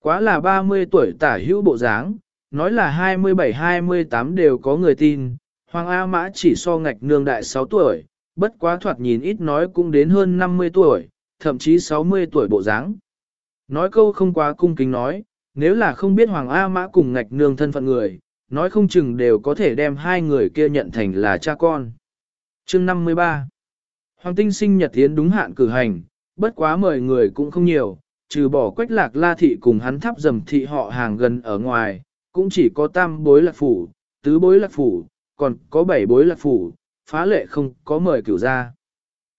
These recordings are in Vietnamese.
Quá là 30 tuổi tả hữu bộ dáng, nói là 27-28 đều có người tin, Hoàng A Mã chỉ so ngạch nương đại 6 tuổi, bất quá thoạt nhìn ít nói cũng đến hơn 50 tuổi, thậm chí 60 tuổi bộ dáng. Nói câu không quá cung kính nói, nếu là không biết Hoàng A Mã cùng ngạch nương thân phận người, nói không chừng đều có thể đem hai người kia nhận thành là cha con. Chương 53 Hoàng tinh sinh nhật tiến đúng hạn cử hành, bất quá mời người cũng không nhiều, trừ bỏ quách lạc la thị cùng hắn thắp dầm thị họ hàng gần ở ngoài, cũng chỉ có tam bối lạc phủ, tứ bối lạc phủ, còn có bảy bối lạc phủ, phá lệ không có mời cửu gia.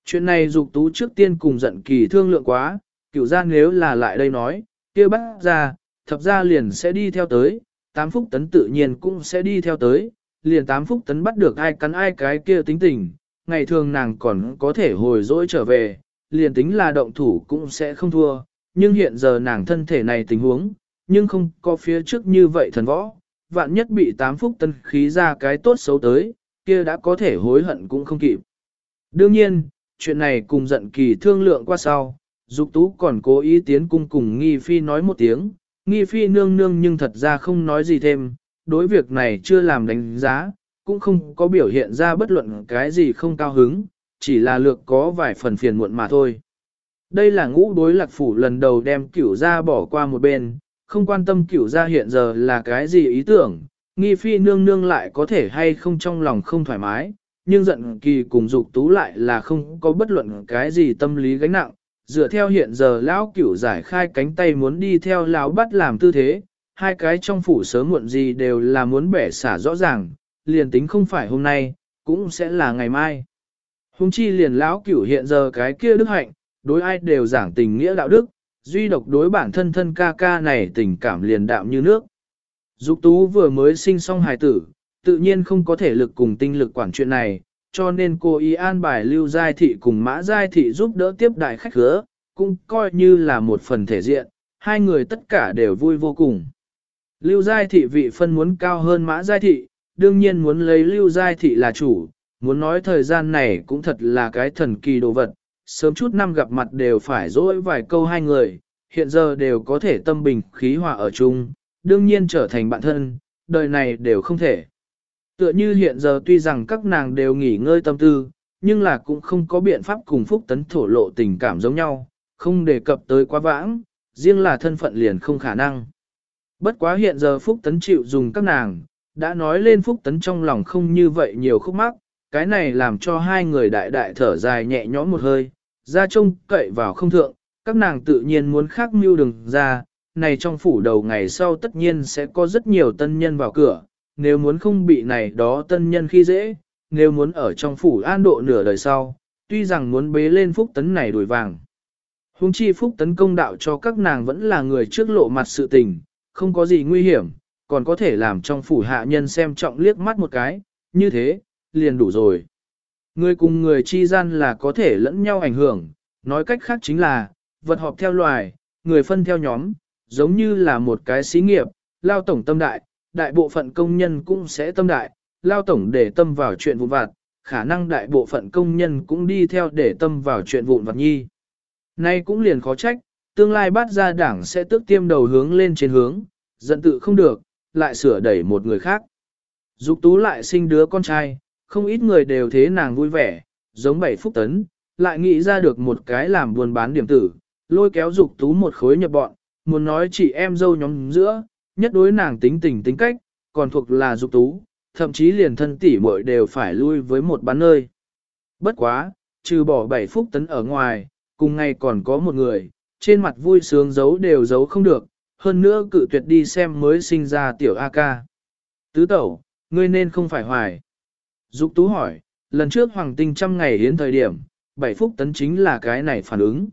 Chuyện này dục tú trước tiên cùng giận kỳ thương lượng quá, cửu gia nếu là lại đây nói, kia bắt ra, thập gia liền sẽ đi theo tới, tám phúc tấn tự nhiên cũng sẽ đi theo tới, liền tám phúc tấn bắt được ai cắn ai cái kia tính tình, ngày thường nàng còn có thể hồi dỗi trở về, liền tính là động thủ cũng sẽ không thua, nhưng hiện giờ nàng thân thể này tình huống, nhưng không có phía trước như vậy thần võ, vạn nhất bị tám phúc tân khí ra cái tốt xấu tới, kia đã có thể hối hận cũng không kịp. Đương nhiên, chuyện này cùng giận kỳ thương lượng qua sau, Dục Tú còn cố ý tiến cung cùng Nghi Phi nói một tiếng, Nghi Phi nương nương nhưng thật ra không nói gì thêm, đối việc này chưa làm đánh giá, cũng không có biểu hiện ra bất luận cái gì không cao hứng, chỉ là lược có vài phần phiền muộn mà thôi. Đây là ngũ đối lạc phủ lần đầu đem cửu gia bỏ qua một bên, không quan tâm cửu gia hiện giờ là cái gì ý tưởng, nghi phi nương nương lại có thể hay không trong lòng không thoải mái, nhưng giận kỳ cùng dục tú lại là không có bất luận cái gì tâm lý gánh nặng, dựa theo hiện giờ lão cửu giải khai cánh tay muốn đi theo lão bắt làm tư thế, hai cái trong phủ sớm muộn gì đều là muốn bẻ xả rõ ràng, liền tính không phải hôm nay, cũng sẽ là ngày mai. Hùng chi liền lão cửu hiện giờ cái kia đức hạnh, đối ai đều giảng tình nghĩa đạo đức, duy độc đối bản thân thân ca ca này tình cảm liền đạm như nước. Dục tú vừa mới sinh xong hài tử, tự nhiên không có thể lực cùng tinh lực quản chuyện này, cho nên cô ý an bài lưu giai thị cùng mã giai thị giúp đỡ tiếp đại khách khứa, cũng coi như là một phần thể diện, hai người tất cả đều vui vô cùng. Lưu giai thị vị phân muốn cao hơn mã giai thị, đương nhiên muốn lấy lưu giai thị là chủ, muốn nói thời gian này cũng thật là cái thần kỳ đồ vật, sớm chút năm gặp mặt đều phải dỗi vài câu hai người, hiện giờ đều có thể tâm bình khí hòa ở chung, đương nhiên trở thành bạn thân, đời này đều không thể. Tựa như hiện giờ tuy rằng các nàng đều nghỉ ngơi tâm tư, nhưng là cũng không có biện pháp cùng Phúc Tấn thổ lộ tình cảm giống nhau, không đề cập tới quá vãng, riêng là thân phận liền không khả năng. Bất quá hiện giờ Phúc Tấn chịu dùng các nàng, đã nói lên Phúc Tấn trong lòng không như vậy nhiều khúc mắc, cái này làm cho hai người đại đại thở dài nhẹ nhõm một hơi, ra trông cậy vào không thượng, các nàng tự nhiên muốn khác mưu đừng ra, này trong phủ đầu ngày sau tất nhiên sẽ có rất nhiều tân nhân vào cửa, nếu muốn không bị này đó tân nhân khi dễ, nếu muốn ở trong phủ an độ nửa đời sau, tuy rằng muốn bế lên phúc tấn này đuổi vàng. Hùng chi phúc tấn công đạo cho các nàng vẫn là người trước lộ mặt sự tình, không có gì nguy hiểm, còn có thể làm trong phủ hạ nhân xem trọng liếc mắt một cái, như thế, liền đủ rồi. Người cùng người chi gian là có thể lẫn nhau ảnh hưởng, nói cách khác chính là, vật họp theo loài, người phân theo nhóm, giống như là một cái xí nghiệp, lao tổng tâm đại, đại bộ phận công nhân cũng sẽ tâm đại, lao tổng để tâm vào chuyện vụn vặt, khả năng đại bộ phận công nhân cũng đi theo để tâm vào chuyện vụn vặt nhi. Nay cũng liền khó trách, tương lai bắt ra đảng sẽ tước tiêm đầu hướng lên trên hướng, giận tự không được, lại sửa đẩy một người khác. Dục tú lại sinh đứa con trai, không ít người đều thế nàng vui vẻ, giống bảy phúc tấn, lại nghĩ ra được một cái làm buôn bán điểm tử, lôi kéo dục tú một khối nhập bọn, muốn nói chị em dâu nhóm giữa, nhất đối nàng tính tình tính cách, còn thuộc là dục tú, thậm chí liền thân tỷ muội đều phải lui với một bán nơi. Bất quá, trừ bỏ bảy phúc tấn ở ngoài, cùng ngày còn có một người, trên mặt vui sướng giấu đều giấu không được, hơn nữa cự tuyệt đi xem mới sinh ra tiểu A ca. Tứ tẩu, ngươi nên không phải hoài. Dục tú hỏi, lần trước hoàng tinh trăm ngày hiến thời điểm, bảy phúc tấn chính là cái này phản ứng.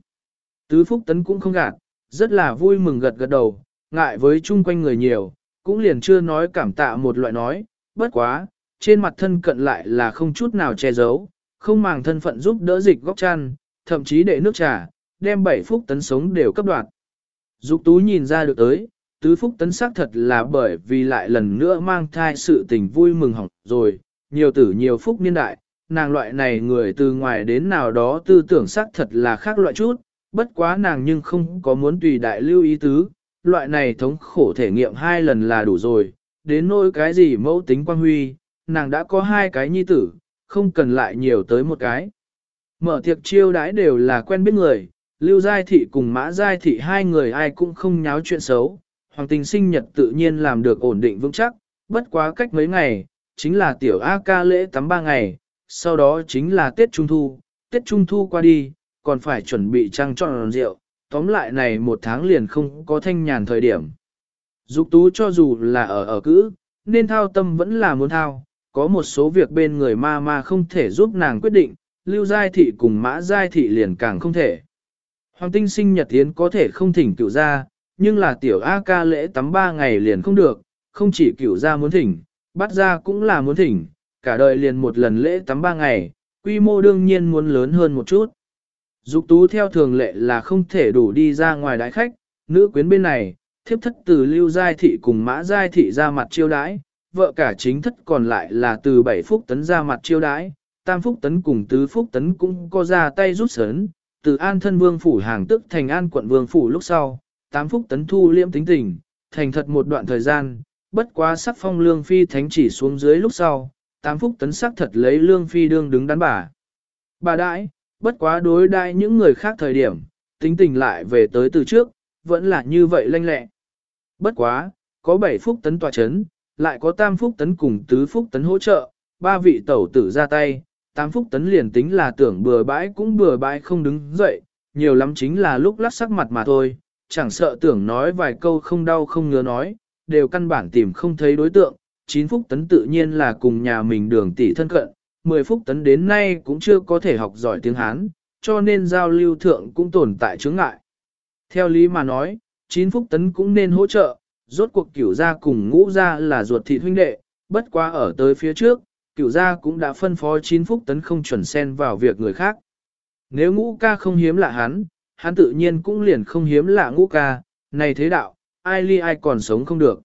Tứ phúc tấn cũng không gạt, rất là vui mừng gật gật đầu, ngại với chung quanh người nhiều, cũng liền chưa nói cảm tạ một loại nói, bất quá, trên mặt thân cận lại là không chút nào che giấu, không màng thân phận giúp đỡ dịch góc chăn, thậm chí để nước trà, đem bảy phúc tấn sống đều cấp đoạt. Dục tú nhìn ra được tới, tứ phúc tấn xác thật là bởi vì lại lần nữa mang thai sự tình vui mừng hỏng rồi, nhiều tử nhiều phúc niên đại, nàng loại này người từ ngoài đến nào đó tư tưởng xác thật là khác loại chút, bất quá nàng nhưng không có muốn tùy đại lưu ý tứ, loại này thống khổ thể nghiệm hai lần là đủ rồi, đến nỗi cái gì mẫu tính quan huy, nàng đã có hai cái nhi tử, không cần lại nhiều tới một cái. Mở tiệc chiêu đãi đều là quen biết người, Lưu Giai Thị cùng Mã Giai Thị hai người ai cũng không nháo chuyện xấu, Hoàng tình sinh nhật tự nhiên làm được ổn định vững chắc, bất quá cách mấy ngày, chính là tiểu A ca lễ tắm ba ngày, sau đó chính là Tết Trung Thu, Tết Trung Thu qua đi, còn phải chuẩn bị trăng trọn rượu, tóm lại này một tháng liền không có thanh nhàn thời điểm. Dục tú cho dù là ở ở cữ, nên thao tâm vẫn là muốn thao, có một số việc bên người ma ma không thể giúp nàng quyết định, lưu giai thị cùng mã giai thị liền càng không thể. Hoàng tinh sinh nhật tiến có thể không thỉnh cựu ra, nhưng là tiểu A ca lễ tắm ba ngày liền không được, không chỉ cựu ra muốn thỉnh, bắt ra cũng là muốn thỉnh, cả đời liền một lần lễ tắm ba ngày, quy mô đương nhiên muốn lớn hơn một chút. Dục tú theo thường lệ là không thể đủ đi ra ngoài đại khách, nữ quyến bên này, thiếp thất từ lưu giai thị cùng mã giai thị ra mặt chiêu đái, vợ cả chính thất còn lại là từ bảy phúc tấn ra mặt chiêu đái, tam phúc tấn cùng tứ phúc tấn cũng có ra tay rút sớn, từ an thân vương phủ hàng tức thành an quận vương phủ lúc sau, tám phúc tấn thu liễm tính tình, thành thật một đoạn thời gian, bất quá sắc phong lương phi thánh chỉ xuống dưới lúc sau, tám phúc tấn sắc thật lấy lương phi đương đứng đắn bà. Bà đại, bất quá đối đại những người khác thời điểm, tính tình lại về tới từ trước, vẫn là như vậy lanh lẹ. Bất quá, có bảy phúc tấn tòa chấn, lại có tam phúc tấn cùng tứ phúc tấn hỗ trợ, ba vị tẩu tử ra tay, tám phúc tấn liền tính là tưởng bừa bãi cũng bừa bãi không đứng dậy, nhiều lắm chính là lúc lắc sắc mặt mà thôi, chẳng sợ tưởng nói vài câu không đau không ngứa nói, đều căn bản tìm không thấy đối tượng, chín phúc tấn tự nhiên là cùng nhà mình đường tỷ thân cận, mười phúc tấn đến nay cũng chưa có thể học giỏi tiếng Hán, cho nên giao lưu thượng cũng tồn tại chướng ngại. Theo lý mà nói, chín phúc tấn cũng nên hỗ trợ, rốt cuộc cửu gia cùng ngũ gia là ruột thịt huynh đệ, bất quá ở tới phía trước, cửu gia cũng đã phân phó chín phúc tấn không chuẩn xen vào việc người khác. Nếu ngũ ca không hiếm lạ hắn, hắn tự nhiên cũng liền không hiếm lạ ngũ ca, này thế đạo, ai ly ai còn sống không được.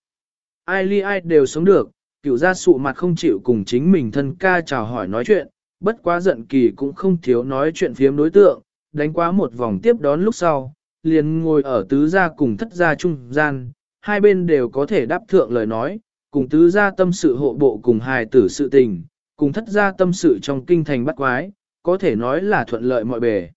Ai ly ai đều sống được, Cựu gia sụ mặt không chịu cùng chính mình thân ca chào hỏi nói chuyện, bất quá giận kỳ cũng không thiếu nói chuyện phiếm đối tượng, đánh quá một vòng tiếp đón lúc sau, liền ngồi ở tứ gia cùng thất gia trung gian, hai bên đều có thể đáp thượng lời nói, cùng tứ gia tâm sự hộ bộ cùng hài tử sự tình, cùng thất gia tâm sự trong kinh thành bắt quái, có thể nói là thuận lợi mọi bề.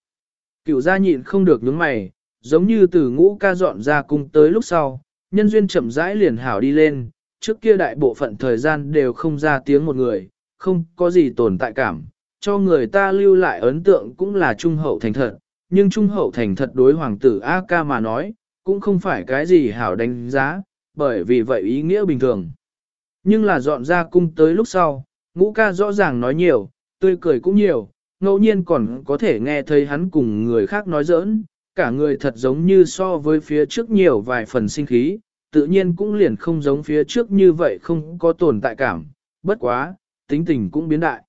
Cựu gia nhịn không được nhướng mày, giống như từ ngũ ca dọn ra cung tới lúc sau, nhân duyên chậm rãi liền hảo đi lên, trước kia đại bộ phận thời gian đều không ra tiếng một người, không có gì tồn tại cảm, cho người ta lưu lại ấn tượng cũng là trung hậu thành thật, nhưng trung hậu thành thật đối hoàng tử A ca mà nói, cũng không phải cái gì hảo đánh giá, bởi vì vậy ý nghĩa bình thường. Nhưng là dọn ra cung tới lúc sau, ngũ ca rõ ràng nói nhiều, tươi cười cũng nhiều, ngẫu nhiên còn có thể nghe thấy hắn cùng người khác nói giỡn, cả người thật giống như so với phía trước nhiều vài phần sinh khí, tự nhiên cũng liền không giống phía trước như vậy không có tồn tại cảm, bất quá, tính tình cũng biến đại.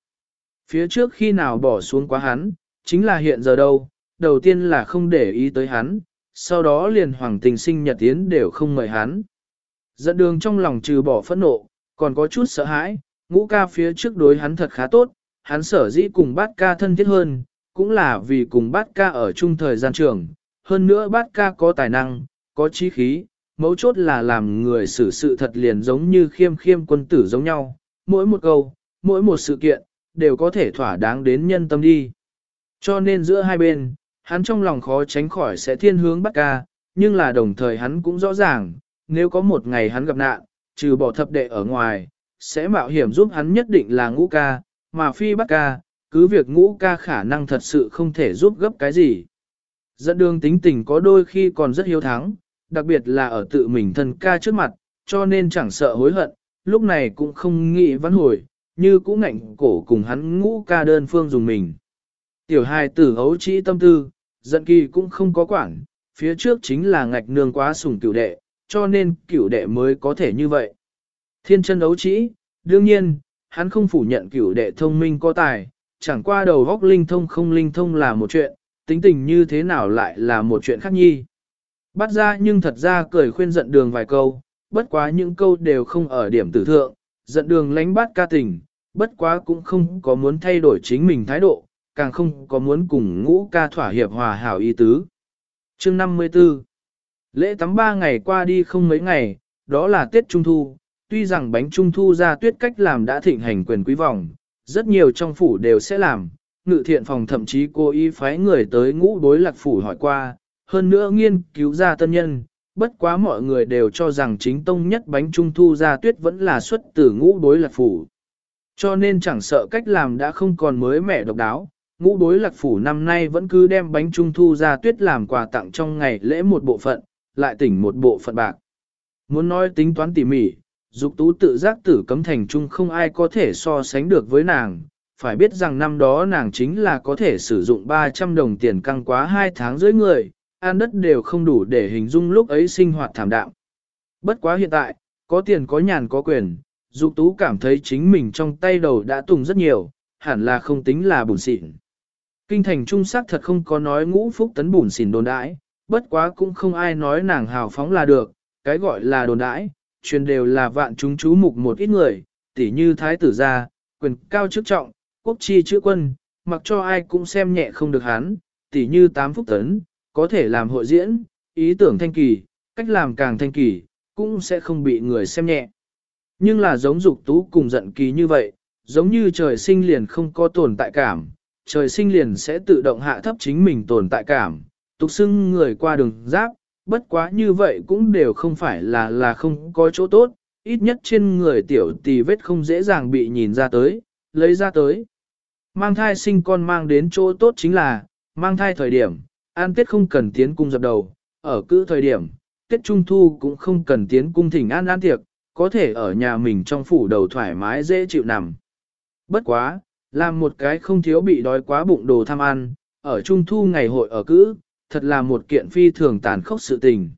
Phía trước khi nào bỏ xuống quá hắn, chính là hiện giờ đâu, đầu tiên là không để ý tới hắn, sau đó liền hoàng tình sinh nhật tiến đều không mời hắn. Dẫn đường trong lòng trừ bỏ phẫn nộ, còn có chút sợ hãi, ngũ ca phía trước đối hắn thật khá tốt, hắn sở dĩ cùng bát ca thân thiết hơn, cũng là vì cùng bát ca ở chung thời gian trường, hơn nữa bát ca có tài năng, có trí khí, mấu chốt là làm người xử sự thật liền giống như khiêm khiêm quân tử giống nhau, mỗi một câu, mỗi một sự kiện, đều có thể thỏa đáng đến nhân tâm đi. Cho nên giữa hai bên, hắn trong lòng khó tránh khỏi sẽ thiên hướng bắt ca, nhưng là đồng thời hắn cũng rõ ràng, nếu có một ngày hắn gặp nạn, trừ bỏ thập đệ ở ngoài, sẽ mạo hiểm giúp hắn nhất định là ngũ ca, mà phi bắt ca, cứ việc ngũ ca khả năng thật sự không thể giúp gấp cái gì. Dẫn đường tính tình có đôi khi còn rất hiếu thắng, đặc biệt là ở tự mình thân ca trước mặt, cho nên chẳng sợ hối hận, lúc này cũng không nghĩ vãn hồi, như cũ ngạnh cổ cùng hắn ngũ ca đơn phương dùng mình. Tiểu hài tử hấu trĩ tâm tư, giận kỳ cũng không có quản, phía trước chính là ngạch nương quá sủng cửu đệ, cho nên cửu đệ mới có thể như vậy. Thiên chân đấu trĩ, đương nhiên, hắn không phủ nhận cửu đệ thông minh có tài, chẳng qua đầu góc linh thông không linh thông là một chuyện, tính tình như thế nào lại là một chuyện khác nhi. Bắt ra nhưng thật ra cười khuyên giận đường vài câu, bất quá những câu đều không ở điểm tử thượng, giận đường lánh bát ca tình, bất quá cũng không có muốn thay đổi chính mình thái độ, càng không có muốn cùng ngũ ca thỏa hiệp hòa hảo y tứ. Chương 54 Lễ tắm ba ngày qua đi không mấy ngày, đó là Tết Trung Thu, tuy rằng bánh Trung Thu ra tuyết cách làm đã thịnh hành quyền quý vòng, rất nhiều trong phủ đều sẽ làm, ngự thiện phòng thậm chí cố ý phái người tới ngũ đối lạc phủ hỏi qua, hơn nữa nghiên cứu ra tân nhân, bất quá mọi người đều cho rằng chính tông nhất bánh trung thu ra tuyết vẫn là xuất từ ngũ đối lạc phủ. Cho nên chẳng sợ cách làm đã không còn mới mẻ độc đáo, ngũ đối lạc phủ năm nay vẫn cứ đem bánh trung thu ra tuyết làm quà tặng trong ngày lễ một bộ phận, lại tỉnh một bộ phận bạc. Muốn nói tính toán tỉ mỉ, dục tú tự giác tử cấm thành trung không ai có thể so sánh được với nàng, phải biết rằng năm đó nàng chính là có thể sử dụng 300 đồng tiền căng quá 2 tháng dưới người, ăn đất đều không đủ để hình dung lúc ấy sinh hoạt thảm đạm. Bất quá hiện tại, có tiền có nhàn có quyền, Dục Tú cảm thấy chính mình trong tay đầu đã tùng rất nhiều, hẳn là không tính là bùn xịn. Kinh thành trung sắc thật không có nói ngũ phúc tấn bùn xỉn đồn đãi, bất quá cũng không ai nói nàng hào phóng là được, cái gọi là đồn đãi, truyền đều là vạn chúng chú mục một ít người, tỉ như thái tử gia, quyền cao chức trọng, quốc chi chữ quân, mặc cho ai cũng xem nhẹ không được hắn, tỉ như tám phúc tấn, có thể làm hội diễn, ý tưởng thanh kỳ, cách làm càng thanh kỳ, cũng sẽ không bị người xem nhẹ. Nhưng là giống dục tú cùng giận kỳ như vậy, giống như trời sinh liền không có tồn tại cảm, trời sinh liền sẽ tự động hạ thấp chính mình tồn tại cảm, tục xưng người qua đường giáp, bất quá như vậy cũng đều không phải là là không có chỗ tốt, ít nhất trên người tiểu tì vết không dễ dàng bị nhìn ra tới, lấy ra tới. Mang thai sinh con mang đến chỗ tốt chính là, mang thai thời điểm, an tết không cần tiến cung dập đầu, ở cữ thời điểm, tết trung thu cũng không cần tiến cung thỉnh an an tiệc, có thể ở nhà mình trong phủ đầu thoải mái dễ chịu nằm. Bất quá, làm một cái không thiếu bị đói quá bụng đồ tham ăn, ở trung thu ngày hội ở cữ, thật là một kiện phi thường tàn khốc sự tình.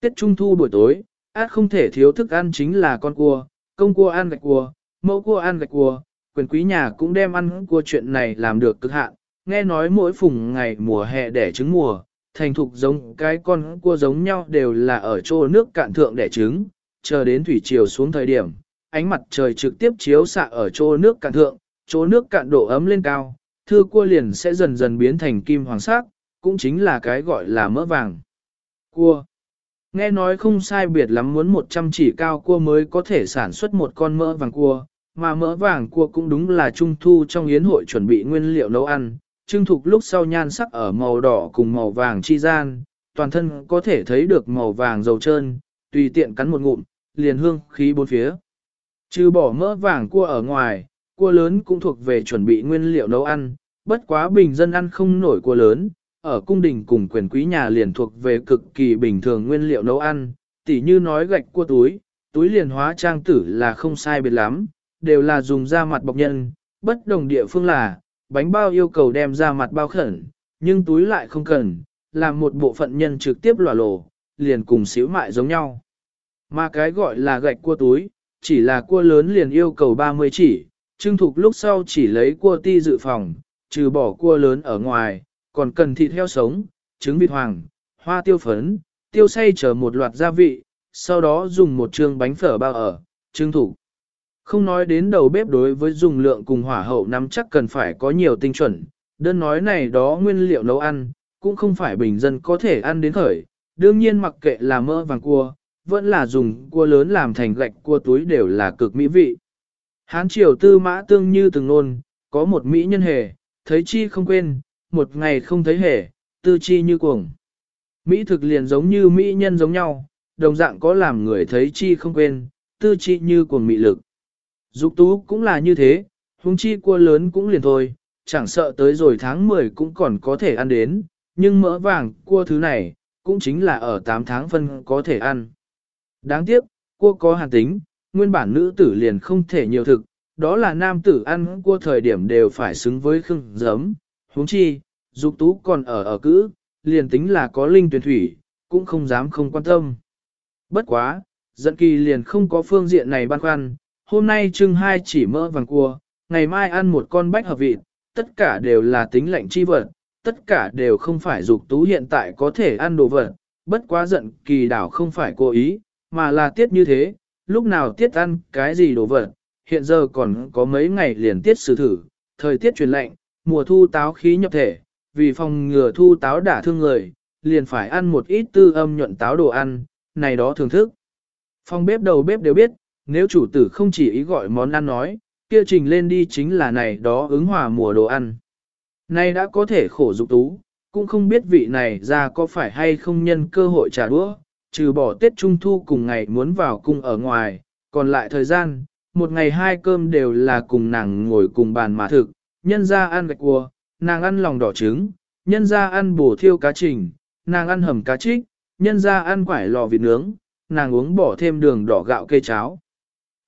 Tết trung thu buổi tối, át không thể thiếu thức ăn chính là con cua, công cua ăn gạch cua, mẫu cua ăn gạch cua, quyền quý nhà cũng đem ăn cua chuyện này làm được cực hạn, nghe nói mỗi phùng ngày mùa hè đẻ trứng mùa, thành thục giống cái con cua giống nhau đều là ở chỗ nước cạn thượng đẻ trứng, chờ đến thủy triều xuống thời điểm, ánh mặt trời trực tiếp chiếu xạ ở chỗ nước cạn thượng, chỗ nước cạn độ ấm lên cao, thưa cua liền sẽ dần dần biến thành kim hoàng sắc, cũng chính là cái gọi là mỡ vàng. Cua Nghe nói không sai biệt lắm muốn 100 chỉ cao cua mới có thể sản xuất một con mỡ vàng cua, mà mỡ vàng cua cũng đúng là trung thu trong yến hội chuẩn bị nguyên liệu nấu ăn, trưng thục lúc sau nhan sắc ở màu đỏ cùng màu vàng chi gian, toàn thân có thể thấy được màu vàng dầu trơn, tùy tiện cắn một ngụm, liền hương khí bốn phía. Trừ bỏ mỡ vàng cua ở ngoài, cua lớn cũng thuộc về chuẩn bị nguyên liệu nấu ăn, bất quá bình dân ăn không nổi cua lớn, ở cung đình cùng quyền quý nhà liền thuộc về cực kỳ bình thường nguyên liệu nấu ăn, tỉ như nói gạch cua túi, túi liền hóa trang tử là không sai biệt lắm, đều là dùng da mặt bọc nhân, bất đồng địa phương là, bánh bao yêu cầu đem ra mặt bao khẩn, nhưng túi lại không cần, làm một bộ phận nhân trực tiếp lòa lổ, liền cùng xíu mại giống nhau. Mà cái gọi là gạch cua túi, chỉ là cua lớn liền yêu cầu 30 chỉ, trưng thục lúc sau chỉ lấy cua ti dự phòng, trừ bỏ cua lớn ở ngoài, còn cần thịt heo sống, trứng vịt hoàng, hoa tiêu phấn, tiêu xay chờ một loạt gia vị, sau đó dùng một trường bánh phở bao ở, trưng thủ. Không nói đến đầu bếp đối với dùng lượng cùng hỏa hậu nắm chắc cần phải có nhiều tinh chuẩn, đơn nói này đó nguyên liệu nấu ăn, cũng không phải bình dân có thể ăn đến khởi, đương nhiên mặc kệ là mỡ vàng cua, vẫn là dùng cua lớn làm thành gạch cua túi đều là cực mỹ vị. Hán triều tư mã tương như từng nôn, có một mỹ nhân hề, thấy chi không quên, một ngày không thấy hề, tư chi như cuồng. Mỹ thực liền giống như mỹ nhân giống nhau, đồng dạng có làm người thấy chi không quên, tư chi như cuồng mị lực. Dục tú cũng là như thế, hung chi cua lớn cũng liền thôi, chẳng sợ tới rồi tháng 10 cũng còn có thể ăn đến, nhưng mỡ vàng cua thứ này, cũng chính là ở 8 tháng phân có thể ăn. Đáng tiếc, cua có hàn tính, nguyên bản nữ tử liền không thể nhiều thực, đó là nam tử ăn cua thời điểm đều phải xứng với khưng giấm, huống chi, dục tú còn ở ở cữ, liền tính là có linh tuyển thủy, cũng không dám không quan tâm. Bất quá, dẫn kỳ liền không có phương diện này băn khoăn, hôm nay trưng hai chỉ mỡ vàng cua, ngày mai ăn một con bách hợp vịt, tất cả đều là tính lệnh chi vật, tất cả đều không phải dục tú hiện tại có thể ăn đồ vật, bất quá giận kỳ đảo không phải cố ý, mà là tiết như thế, lúc nào tiết ăn cái gì đồ vật, hiện giờ còn có mấy ngày liền tiết xử thử, thời tiết chuyển lạnh, mùa thu táo khí nhập thể, vì phòng ngừa thu táo đả thương người, liền phải ăn một ít tư âm nhuận táo đồ ăn, này đó thưởng thức. Phòng bếp đầu bếp đều biết, nếu chủ tử không chỉ ý gọi món ăn nói, kia trình lên đi chính là này đó ứng hòa mùa đồ ăn. Nay đã có thể khổ dục tú, cũng không biết vị này ra có phải hay không nhân cơ hội trả đũa, trừ bỏ Tết Trung Thu cùng ngày muốn vào cung ở ngoài, còn lại thời gian, một ngày hai cơm đều là cùng nàng ngồi cùng bàn mà thực, nhân ra ăn gạch cua, nàng ăn lòng đỏ trứng, nhân ra ăn bổ thiêu cá trình, nàng ăn hầm cá trích, nhân ra ăn quải lò vịt nướng, nàng uống bỏ thêm đường đỏ gạo cây cháo.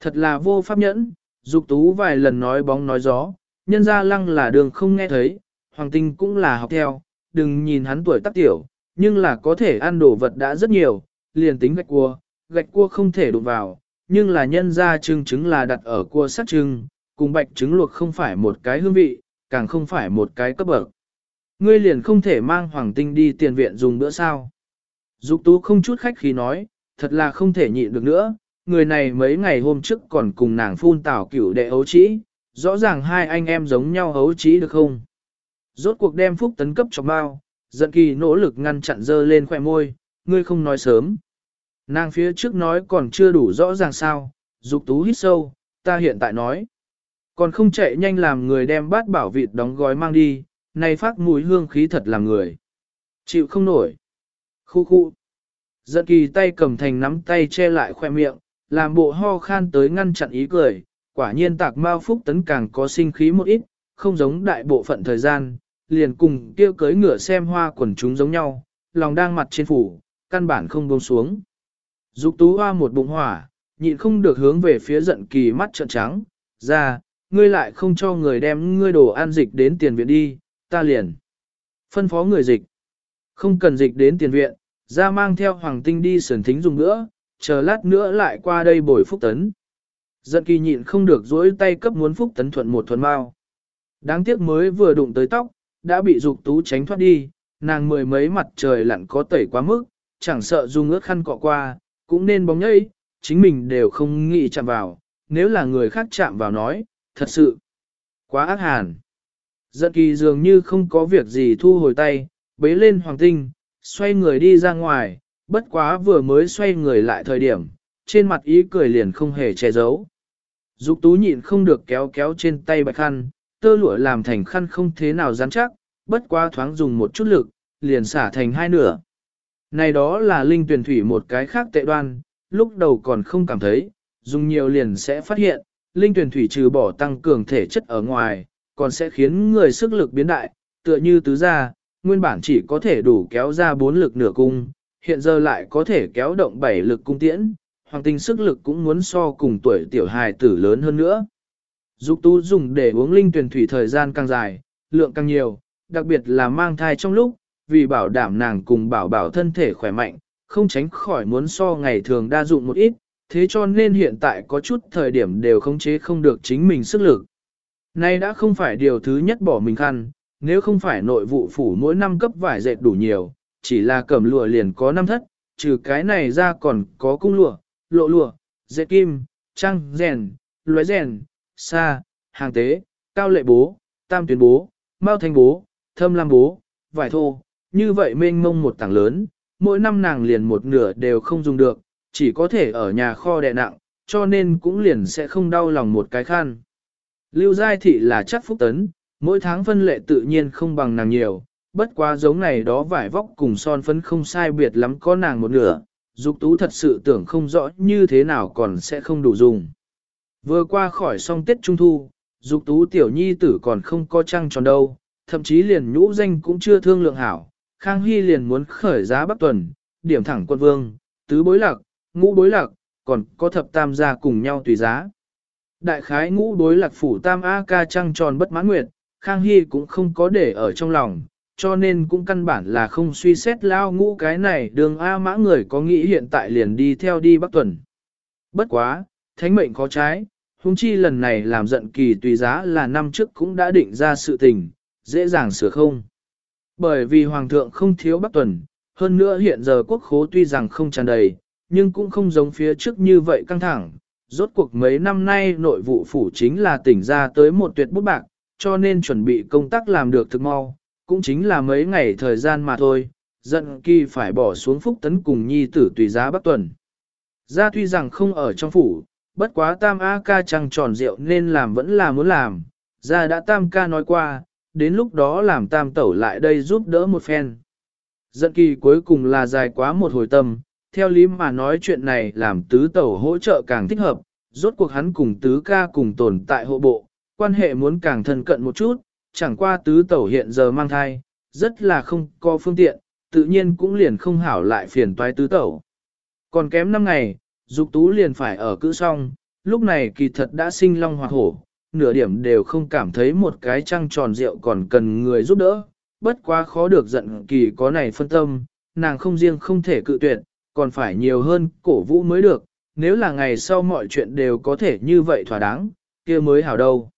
Thật là vô pháp nhẫn, dục tú vài lần nói bóng nói gió, nhân ra lăng là đường không nghe thấy, hoàng tinh cũng là học theo, đừng nhìn hắn tuổi tác tiểu, nhưng là có thể ăn đồ vật đã rất nhiều, liền tính gạch cua, gạch cua không thể đụng vào, nhưng là nhân ra trưng trứng là đặt ở cua sắt trưng, cùng bạch trứng luộc không phải một cái hương vị, càng không phải một cái cấp bậc. Ngươi liền không thể mang hoàng tinh đi tiền viện dùng bữa sao. Dục tú không chút khách khí nói, thật là không thể nhịn được nữa, người này mấy ngày hôm trước còn cùng nàng phun tảo cửu đệ ấu trĩ, rõ ràng hai anh em giống nhau ấu trĩ được không? Rốt cuộc đem phúc tấn cấp cho bao, giận kỳ nỗ lực ngăn chặn dơ lên khỏe môi, ngươi không nói sớm. Nàng phía trước nói còn chưa đủ rõ ràng sao, dục tú hít sâu, ta hiện tại nói. Còn không chạy nhanh làm người đem bát bảo vịt đóng gói mang đi, này phát mùi hương khí thật là người. Chịu không nổi. Khu khu. Giận kỳ tay cầm thành nắm tay che lại khoe miệng, làm bộ ho khan tới ngăn chặn ý cười, quả nhiên tạc mao phúc tấn càng có sinh khí một ít, không giống đại bộ phận thời gian, liền cùng kêu cưới ngựa xem hoa quần chúng giống nhau, lòng đang mặt trên phủ, căn bản không buông xuống. Dục tú hoa một bụng hỏa, nhịn không được hướng về phía giận kỳ mắt trợn trắng, ra, ngươi lại không cho người đem ngươi đồ ăn dịch đến tiền viện đi, ta liền. Phân phó người dịch. Không cần dịch đến tiền viện, ra mang theo hoàng tinh đi sườn thính dùng nữa, chờ lát nữa lại qua đây bồi phúc tấn. Giận kỳ nhịn không được dỗi tay cấp muốn phúc tấn thuận một thuần bao. Đáng tiếc mới vừa đụng tới tóc, đã bị dục tú tránh thoát đi, nàng mười mấy mặt trời lặn có tẩy quá mức, chẳng sợ dùng ước khăn cọ qua, cũng nên bóng nhây, chính mình đều không nghĩ chạm vào, nếu là người khác chạm vào nói, thật sự, quá ác hàn. Giận kỳ dường như không có việc gì thu hồi tay, bế lên hoàng tinh, xoay người đi ra ngoài, bất quá vừa mới xoay người lại thời điểm, trên mặt ý cười liền không hề che giấu. Dục tú nhịn không được kéo kéo trên tay bạch khăn, tơ lụa làm thành khăn không thế nào rắn chắc, bất quá thoáng dùng một chút lực, liền xả thành hai nửa. Này đó là linh tuyển thủy một cái khác tệ đoan, lúc đầu còn không cảm thấy, dùng nhiều liền sẽ phát hiện, linh tuyển thủy trừ bỏ tăng cường thể chất ở ngoài, còn sẽ khiến người sức lực biến đại, tựa như tứ gia, nguyên bản chỉ có thể đủ kéo ra bốn lực nửa cung, hiện giờ lại có thể kéo động bảy lực cung tiễn, hoàng tinh sức lực cũng muốn so cùng tuổi tiểu hài tử lớn hơn nữa. Dục tu dùng để uống linh tuyển thủy thời gian càng dài, lượng càng nhiều, đặc biệt là mang thai trong lúc, vì bảo đảm nàng cùng bảo bảo thân thể khỏe mạnh, không tránh khỏi muốn so ngày thường đa dụng một ít, thế cho nên hiện tại có chút thời điểm đều khống chế không được chính mình sức lực. Nay đã không phải điều thứ nhất bỏ mình khăn, nếu không phải nội vụ phủ mỗi năm cấp vải dệt đủ nhiều, chỉ là cẩm lụa liền có năm thất, trừ cái này ra còn có cung lụa, lộ lụa, dệt kim, trăng, rèn, lóe rèn, sa, hàng tế, cao lệ bố, tam tuyến bố, mao thanh bố, thâm lam bố, vải thô, như vậy mênh mông một tảng lớn, mỗi năm nàng liền một nửa đều không dùng được, chỉ có thể ở nhà kho đè nặng, cho nên cũng liền sẽ không đau lòng một cái khăn. Lưu Giai Thị là chắc phúc tấn, mỗi tháng phân lệ tự nhiên không bằng nàng nhiều, bất quá giống này đó vải vóc cùng son phấn không sai biệt lắm có nàng một nửa, dục tú thật sự tưởng không rõ như thế nào còn sẽ không đủ dùng. Vừa qua khỏi xong Tết Trung Thu, dục tú tiểu nhi tử còn không có trăng tròn đâu, thậm chí liền nhũ danh cũng chưa thương lượng hảo, Khang Hy liền muốn khởi giá bắc tuần, điểm thẳng quân vương, tứ bối lạc, ngũ bối lạc, còn có thập tam gia cùng nhau tùy giá. Đại khái ngũ bối lạc phủ tam A ca trăng tròn bất mãn nguyệt, Khang Hy cũng không có để ở trong lòng, cho nên cũng căn bản là không suy xét lao ngũ cái này đường A mã người có nghĩ hiện tại liền đi theo đi bắc tuần. Bất quá, thánh mệnh có trái, huống chi lần này làm giận kỳ tùy giá là năm trước cũng đã định ra sự tình, dễ dàng sửa không. Bởi vì Hoàng thượng không thiếu Bắc Tuần, hơn nữa hiện giờ quốc khố tuy rằng không tràn đầy, nhưng cũng không giống phía trước như vậy căng thẳng. Rốt cuộc mấy năm nay nội vụ phủ chính là tỉnh ra tới một tuyệt bút bạc, cho nên chuẩn bị công tác làm được thực mau, cũng chính là mấy ngày thời gian mà thôi. giận kỳ phải bỏ xuống phúc tấn cùng nhi tử tùy giá bắc tuần. Gia tuy rằng không ở trong phủ, bất quá tam A ca trăng tròn rượu nên làm vẫn là muốn làm, gia đã tam ca nói qua, đến lúc đó làm tam tẩu lại đây giúp đỡ một phen. Giận kỳ cuối cùng là dài quá một hồi tâm, theo lý mà nói chuyện này làm tứ tẩu hỗ trợ càng thích hợp, rốt cuộc hắn cùng tứ ca cùng tồn tại hộ bộ, quan hệ muốn càng thân cận một chút, chẳng qua tứ tẩu hiện giờ mang thai, rất là không có phương tiện, tự nhiên cũng liền không hảo lại phiền toái tứ tẩu. Còn kém 5 ngày, dục tú liền phải ở cữ xong, lúc này kỳ thật đã sinh long hoặc hổ, nửa điểm đều không cảm thấy một cái trăng tròn rượu còn cần người giúp đỡ, bất quá khó được giận kỳ có này phân tâm, nàng không riêng không thể cự tuyệt, còn phải nhiều hơn cổ vũ mới được, nếu là ngày sau mọi chuyện đều có thể như vậy thỏa đáng, kia mới hảo đâu.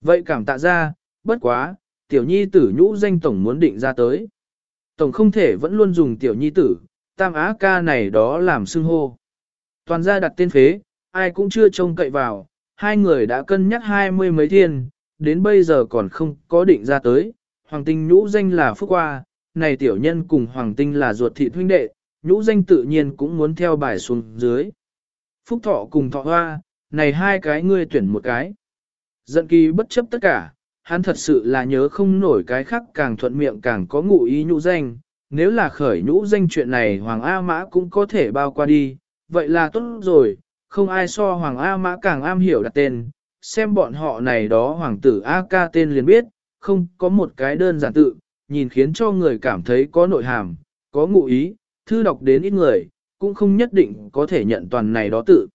Vậy cảm tạ ra, bất quá, tiểu nhi tử nhũ danh tổng muốn định ra tới. Tổng không thể vẫn luôn dùng tiểu nhi tử, tam á ca này đó làm xưng hô. Toàn gia đặt tên phế, ai cũng chưa trông cậy vào, hai người đã cân nhắc hai mươi mấy thiên, đến bây giờ còn không có định ra tới. Hoàng tinh nhũ danh là Phúc Hoa, này tiểu nhân cùng Hoàng tinh là ruột thị huynh đệ, nhũ danh tự nhiên cũng muốn theo bài xuống dưới. Phúc Thọ cùng Thọ Hoa, này hai cái ngươi tuyển một cái. Giận kỳ bất chấp tất cả, hắn thật sự là nhớ không nổi cái khác càng thuận miệng càng có ngụ ý nhũ danh. Nếu là khởi nhũ danh chuyện này Hoàng A Mã cũng có thể bao qua đi, vậy là tốt rồi, không ai so Hoàng A Mã càng am hiểu đặt tên, xem bọn họ này đó Hoàng tử A ca tên liền biết, không có một cái đơn giản tự, nhìn khiến cho người cảm thấy có nội hàm, có ngụ ý, thư đọc đến ít người, cũng không nhất định có thể nhận toàn này đó tự.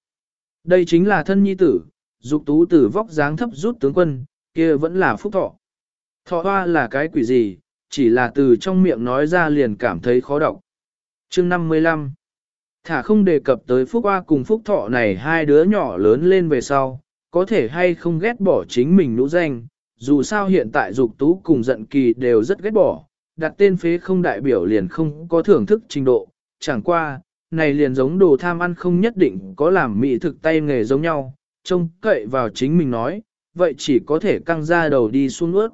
Đây chính là thân nhi tử, dục tú tử vóc dáng thấp rút tướng quân, kia vẫn là phúc thọ. Thọ hoa là cái quỷ gì, chỉ là từ trong miệng nói ra liền cảm thấy khó đọc. Chương 55 Thả không đề cập tới phúc hoa cùng phúc thọ này hai đứa nhỏ lớn lên về sau, có thể hay không ghét bỏ chính mình nũ danh, dù sao hiện tại dục tú cùng giận kỳ đều rất ghét bỏ, đặt tên phế không đại biểu liền không có thưởng thức trình độ, chẳng qua, này liền giống đồ tham ăn không nhất định có làm mỹ thực tay nghề giống nhau, trông cậy vào chính mình nói, vậy chỉ có thể căng ra đầu đi xuống ướt.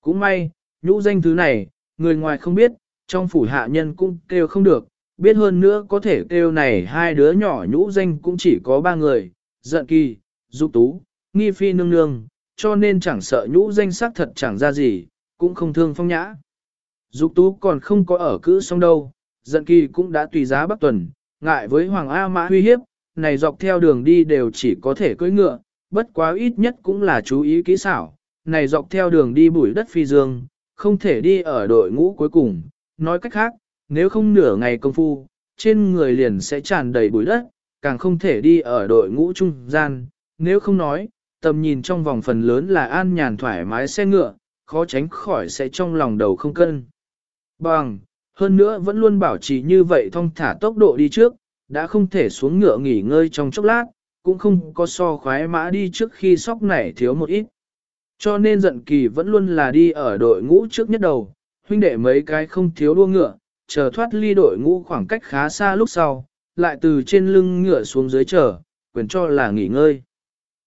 Cũng may, nhũ danh thứ này, người ngoài không biết, trong phủ hạ nhân cũng kêu không được, biết hơn nữa có thể kêu này hai đứa nhỏ nhũ danh cũng chỉ có ba người, giận kỳ, dục tú, nghi phi nương nương, cho nên chẳng sợ nhũ danh sắc thật chẳng ra gì, cũng không thương phong nhã. Dục tú còn không có ở cữ xong đâu, giận kỳ cũng đã tùy giá bắc tuần, ngại với Hoàng A Mã huy hiếp, này dọc theo đường đi đều chỉ có thể cưỡi ngựa, bất quá ít nhất cũng là chú ý kỹ xảo, này dọc theo đường đi bụi đất phi dương, không thể đi ở đội ngũ cuối cùng, nói cách khác, nếu không nửa ngày công phu, trên người liền sẽ tràn đầy bụi đất, càng không thể đi ở đội ngũ trung gian, nếu không nói, tầm nhìn trong vòng phần lớn là an nhàn thoải mái xe ngựa, khó tránh khỏi sẽ trong lòng đầu không cân. Bằng, hơn nữa vẫn luôn bảo trì như vậy thông thả tốc độ đi trước, đã không thể xuống ngựa nghỉ ngơi trong chốc lát, cũng không có so khoái mã đi trước khi sóc này thiếu một ít. Cho nên giận kỳ vẫn luôn là đi ở đội ngũ trước nhất đầu, huynh đệ mấy cái không thiếu đua ngựa, chờ thoát ly đội ngũ khoảng cách khá xa lúc sau, lại từ trên lưng ngựa xuống dưới chờ, quyền cho là nghỉ ngơi.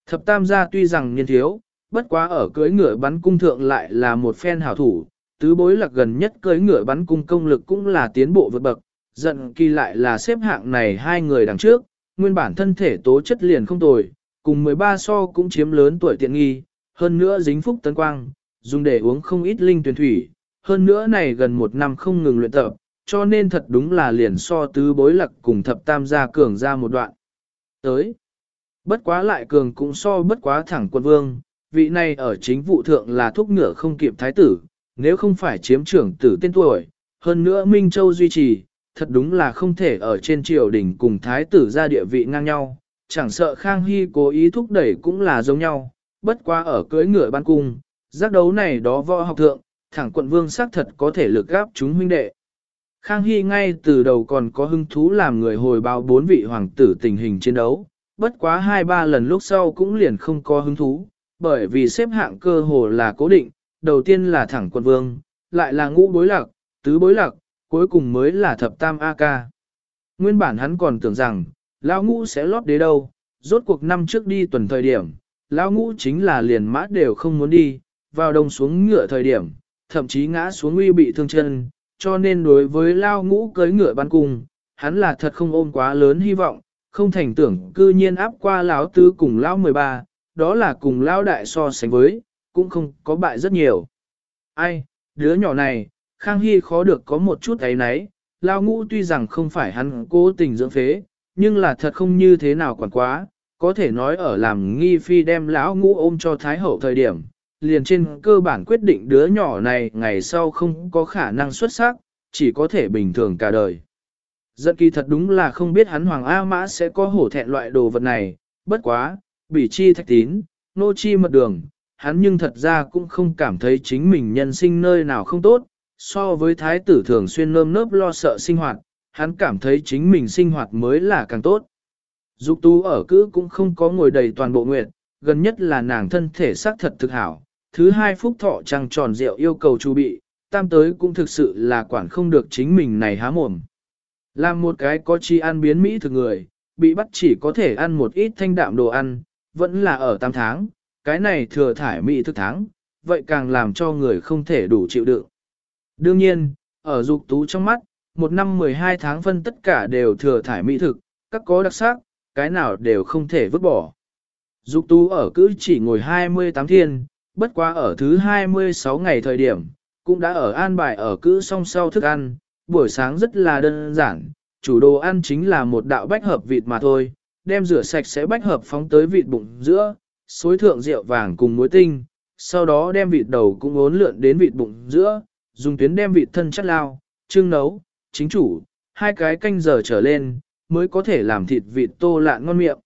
Thập tam gia tuy rằng niên thiếu, bất quá ở cưới ngựa bắn cung thượng lại là một phen hảo thủ, tứ bối lạc gần nhất cưới ngựa bắn cung công lực cũng là tiến bộ vượt bậc, giận kỳ lại là xếp hạng này hai người đằng trước, nguyên bản thân thể tố chất liền không tồi, cùng 13 so cũng chiếm lớn tuổi tiện nghi, hơn nữa dính phúc tấn quang, dùng để uống không ít linh tuyển thủy, hơn nữa này gần một năm không ngừng luyện tập, cho nên thật đúng là liền so tứ bối lạc cùng thập tam gia cường ra một đoạn. Tới, bất quá lại cường cũng so bất quá thẳng quân vương, vị này ở chính vụ thượng là thúc ngựa không kịp thái tử, nếu không phải chiếm trưởng tử tên tuổi, hơn nữa Minh Châu duy trì, thật đúng là không thể ở trên triều đình cùng thái tử ra địa vị ngang nhau, chẳng sợ Khang Hy cố ý thúc đẩy cũng là giống nhau, bất qua ở cưỡi ngựa ban cung, giác đấu này đó võ học thượng, thẳng quận vương xác thật có thể lực gáp chúng huynh đệ. Khang Hy ngay từ đầu còn có hứng thú làm người hồi báo bốn vị hoàng tử tình hình chiến đấu, bất quá hai ba lần lúc sau cũng liền không có hứng thú, bởi vì xếp hạng cơ hồ là cố định, đầu tiên là thẳng quân vương, lại là ngũ bối lạc, tứ bối lạc, cuối cùng mới là thập tam A ca. Nguyên bản hắn còn tưởng rằng, lão ngũ sẽ lót đế đâu, rốt cuộc năm trước đi tuần thời điểm, lão ngũ chính là liền mã đều không muốn đi, vào đông xuống ngựa thời điểm, thậm chí ngã xuống uy bị thương chân, cho nên đối với lao ngũ cưới ngựa bắn cung, hắn là thật không ôm quá lớn hy vọng, không thành tưởng cư nhiên áp qua lão tứ cùng lão 13, đó là cùng lão đại so sánh với, cũng không có bại rất nhiều. Ai, đứa nhỏ này, Khang Hy khó được có một chút ấy nấy, lao ngũ tuy rằng không phải hắn cố tình dưỡng phế, nhưng là thật không như thế nào quản quá, có thể nói ở làm nghi phi đem lão ngũ ôm cho Thái Hậu thời điểm, liền trên cơ bản quyết định đứa nhỏ này ngày sau không có khả năng xuất sắc, chỉ có thể bình thường cả đời. Giận kỳ thật đúng là không biết hắn Hoàng A Mã sẽ có hổ thẹn loại đồ vật này, bất quá, bỉ chi thạch tín, nô chi mật đường, hắn nhưng thật ra cũng không cảm thấy chính mình nhân sinh nơi nào không tốt, so với thái tử thường xuyên nơm nớp lo sợ sinh hoạt, hắn cảm thấy chính mình sinh hoạt mới là càng tốt. Dục tú ở cữ cũng không có ngồi đầy toàn bộ nguyện, gần nhất là nàng thân thể xác thật thực hảo. Thứ hai phúc thọ trăng tròn rượu yêu cầu chu bị, tam tới cũng thực sự là quản không được chính mình này há mồm. Làm một cái có chi ăn biến Mỹ thực người, bị bắt chỉ có thể ăn một ít thanh đạm đồ ăn, vẫn là ở tam tháng, cái này thừa thải Mỹ thực tháng, vậy càng làm cho người không thể đủ chịu đựng. Đương nhiên, ở dục tú trong mắt, một năm 12 tháng phân tất cả đều thừa thải Mỹ thực, các có đặc sắc, cái nào đều không thể vứt bỏ. Dục tú ở cữ chỉ ngồi 28 thiên, bất quá ở thứ 26 ngày thời điểm, cũng đã ở an bài ở cữ song sau thức ăn, buổi sáng rất là đơn giản, chủ đồ ăn chính là một đạo bách hợp vịt mà thôi, đem rửa sạch sẽ bách hợp phóng tới vịt bụng giữa, xối thượng rượu vàng cùng muối tinh, sau đó đem vịt đầu cũng ốn lượn đến vịt bụng giữa, dùng tuyến đem vịt thân chất lao, trưng nấu, chính chủ, hai cái canh giờ trở lên, mới có thể làm thịt vịt tô lạn ngon miệng.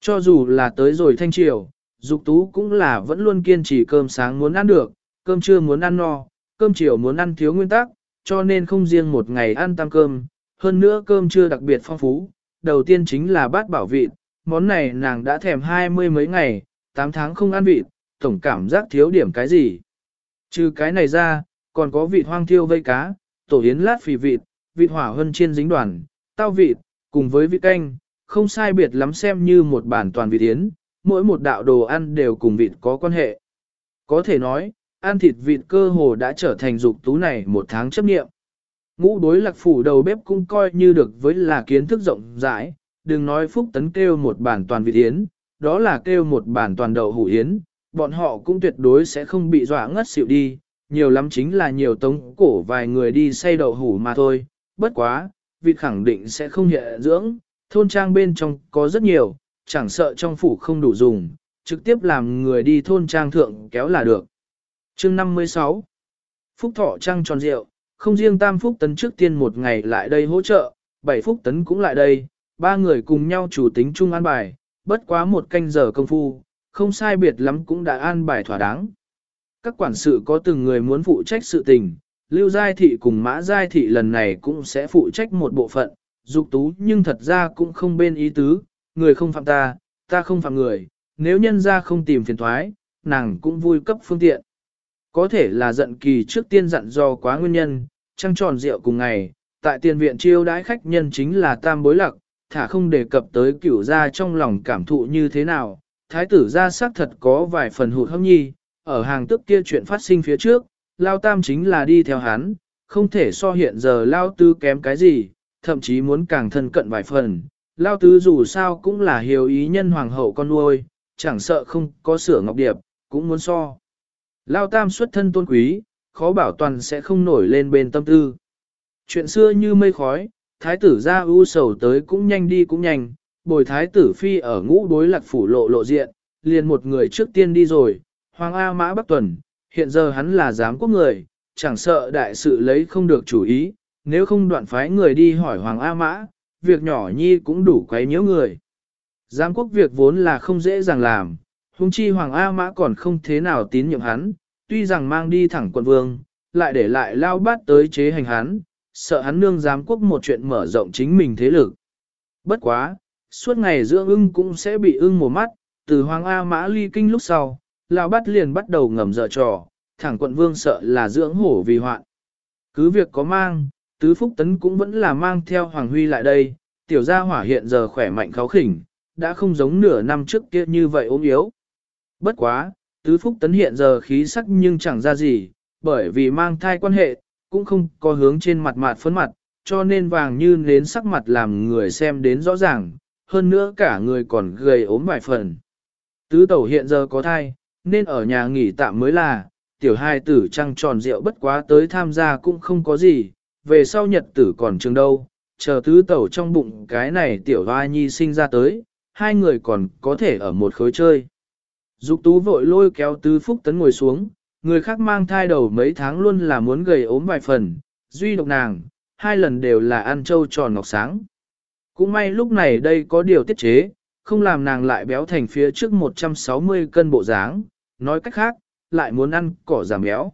Cho dù là tới rồi thanh triều, dục tú cũng là vẫn luôn kiên trì cơm sáng muốn ăn được, cơm trưa muốn ăn no, cơm chiều muốn ăn thiếu nguyên tắc, cho nên không riêng một ngày ăn tăng cơm, hơn nữa cơm trưa đặc biệt phong phú. Đầu tiên chính là bát bảo vịt, món này nàng đã thèm hai mươi mấy ngày, 8 tháng không ăn vịt, tổng cảm giác thiếu điểm cái gì. Trừ cái này ra, còn có vịt hoang thiêu vây cá, tổ yến lát phì vịt, vịt hỏa hân chiên dính đoàn, tao vịt, cùng với vịt canh, không sai biệt lắm xem như một bản toàn vịt yến, mỗi một đạo đồ ăn đều cùng vịt có quan hệ. Có thể nói, ăn thịt vịt cơ hồ đã trở thành dục tú này một tháng chấp nghiệm. Ngũ đối lạc phủ đầu bếp cũng coi như được với là kiến thức rộng rãi, đừng nói phúc tấn kêu một bản toàn vịt yến, đó là kêu một bản toàn đậu hủ yến, bọn họ cũng tuyệt đối sẽ không bị dọa ngất xỉu đi, nhiều lắm chính là nhiều tống cổ vài người đi say đậu hủ mà thôi, bất quá, vịt khẳng định sẽ không hiện dưỡng, thôn trang bên trong có rất nhiều, chẳng sợ trong phủ không đủ dùng, trực tiếp làm người đi thôn trang thượng kéo là được. chương 56 Phúc Thọ Trăng tròn rượu, không riêng Tam Phúc Tấn trước tiên một ngày lại đây hỗ trợ, bảy Phúc Tấn cũng lại đây, ba người cùng nhau chủ tính chung an bài, bất quá một canh giờ công phu, không sai biệt lắm cũng đã an bài thỏa đáng. Các quản sự có từng người muốn phụ trách sự tình, Lưu Giai Thị cùng Mã Giai Thị lần này cũng sẽ phụ trách một bộ phận, dục tú nhưng thật ra cũng không bên ý tứ, người không phạm ta, ta không phạm người, nếu nhân ra không tìm phiền thoái, nàng cũng vui cấp phương tiện. Có thể là giận kỳ trước tiên dặn do quá nguyên nhân, trăng tròn rượu cùng ngày, tại tiền viện chiêu đãi khách nhân chính là tam bối lạc, thả không đề cập tới cửu gia trong lòng cảm thụ như thế nào, thái tử gia xác thật có vài phần hụt hâm nhi, ở hàng tức kia chuyện phát sinh phía trước, lao tam chính là đi theo hắn, không thể so hiện giờ lao tư kém cái gì, thậm chí muốn càng thân cận vài phần, lao tứ dù sao cũng là hiểu ý nhân hoàng hậu con nuôi, chẳng sợ không có sửa ngọc điệp, cũng muốn so. Lao tam xuất thân tôn quý, khó bảo toàn sẽ không nổi lên bên tâm tư. Chuyện xưa như mây khói, thái tử ra ưu sầu tới cũng nhanh đi cũng nhanh, bồi thái tử phi ở ngũ đối lạc phủ lộ lộ diện, liền một người trước tiên đi rồi, Hoàng A Mã Bắc Tuần, hiện giờ hắn là giám quốc người, chẳng sợ đại sự lấy không được chủ ý, nếu không đoạn phái người đi hỏi Hoàng A Mã, việc nhỏ nhi cũng đủ quấy nhiễu người. Giám quốc việc vốn là không dễ dàng làm, huống chi Hoàng A Mã còn không thế nào tín nhiệm hắn, tuy rằng mang đi thẳng quận vương, lại để lại lao bát tới chế hành hắn, sợ hắn nương giám quốc một chuyện mở rộng chính mình thế lực. Bất quá, suốt ngày dưỡng ưng cũng sẽ bị ưng một mắt, từ Hoàng A Mã ly kinh lúc sau, lão bắt liền bắt đầu ngầm dở trò, thẳng quận vương sợ là dưỡng hổ vì hoạn. Cứ việc có mang, tứ phúc tấn cũng vẫn là mang theo Hoàng Huy lại đây, tiểu gia hỏa hiện giờ khỏe mạnh kháo khỉnh, đã không giống nửa năm trước kia như vậy ốm yếu. Bất quá, tứ phúc tấn hiện giờ khí sắc nhưng chẳng ra gì, bởi vì mang thai quan hệ, cũng không có hướng trên mặt mạt phấn mặt, cho nên vàng như nến sắc mặt làm người xem đến rõ ràng, hơn nữa cả người còn gầy ốm vài phần. Tứ tẩu hiện giờ có thai, nên ở nhà nghỉ tạm mới là, tiểu hai tử trăng tròn rượu bất quá tới tham gia cũng không có gì, về sau nhật tử còn trường đâu, chờ tứ tẩu trong bụng cái này tiểu hoa nhi sinh ra tới, hai người còn có thể ở một khối chơi. Dục tú vội lôi kéo tứ phúc tấn ngồi xuống, người khác mang thai đầu mấy tháng luôn là muốn gầy ốm vài phần, duy độc nàng, hai lần đều là ăn trâu tròn ngọc sáng. Cũng may lúc này đây có điều tiết chế, không làm nàng lại béo thành phía trước 160 cân bộ dáng, nói cách khác, lại muốn ăn cỏ giảm béo.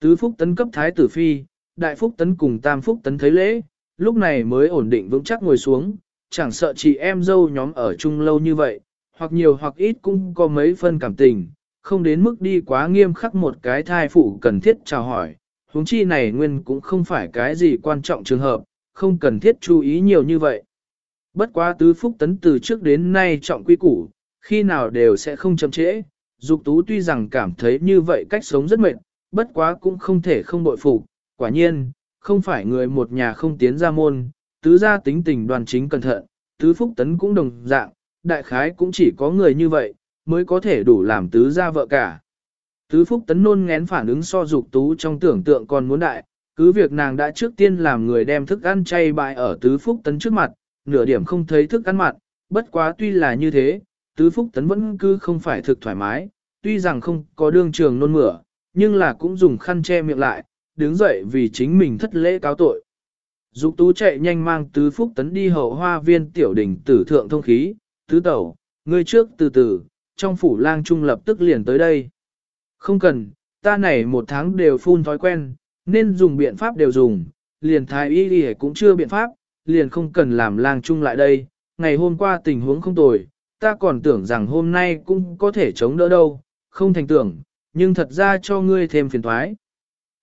Tứ phúc tấn cấp thái tử phi, đại phúc tấn cùng tam phúc tấn thấy lễ, lúc này mới ổn định vững chắc ngồi xuống, chẳng sợ chị em dâu nhóm ở chung lâu như vậy, hoặc nhiều hoặc ít cũng có mấy phân cảm tình, không đến mức đi quá nghiêm khắc một cái thai phụ cần thiết chào hỏi, huống chi này nguyên cũng không phải cái gì quan trọng trường hợp, không cần thiết chú ý nhiều như vậy. Bất quá tứ phúc tấn từ trước đến nay trọng quy củ, khi nào đều sẽ không chậm trễ, dục tú tuy rằng cảm thấy như vậy cách sống rất mệt, bất quá cũng không thể không bội phục, quả nhiên, không phải người một nhà không tiến ra môn, tứ gia tính tình đoàn chính cẩn thận, tứ phúc tấn cũng đồng dạng, đại khái cũng chỉ có người như vậy, mới có thể đủ làm tứ gia vợ cả. Tứ phúc tấn nôn ngén phản ứng so dục tú trong tưởng tượng còn muốn đại, cứ việc nàng đã trước tiên làm người đem thức ăn chay bại ở tứ phúc tấn trước mặt, nửa điểm không thấy thức ăn mặn, bất quá tuy là như thế, tứ phúc tấn vẫn cứ không phải thực thoải mái, tuy rằng không có đương trường nôn mửa, nhưng là cũng dùng khăn che miệng lại, đứng dậy vì chính mình thất lễ cáo tội. Dục tú chạy nhanh mang tứ phúc tấn đi hậu hoa viên tiểu đỉnh tử thượng thông khí, tứ tẩu, ngươi trước từ từ, trong phủ lang trung lập tức liền tới đây. Không cần, ta này một tháng đều phun thói quen, nên dùng biện pháp đều dùng, liền thái y đi cũng chưa biện pháp, liền không cần làm lang trung lại đây, ngày hôm qua tình huống không tồi, ta còn tưởng rằng hôm nay cũng có thể chống đỡ đâu, không thành tưởng, nhưng thật ra cho ngươi thêm phiền thoái.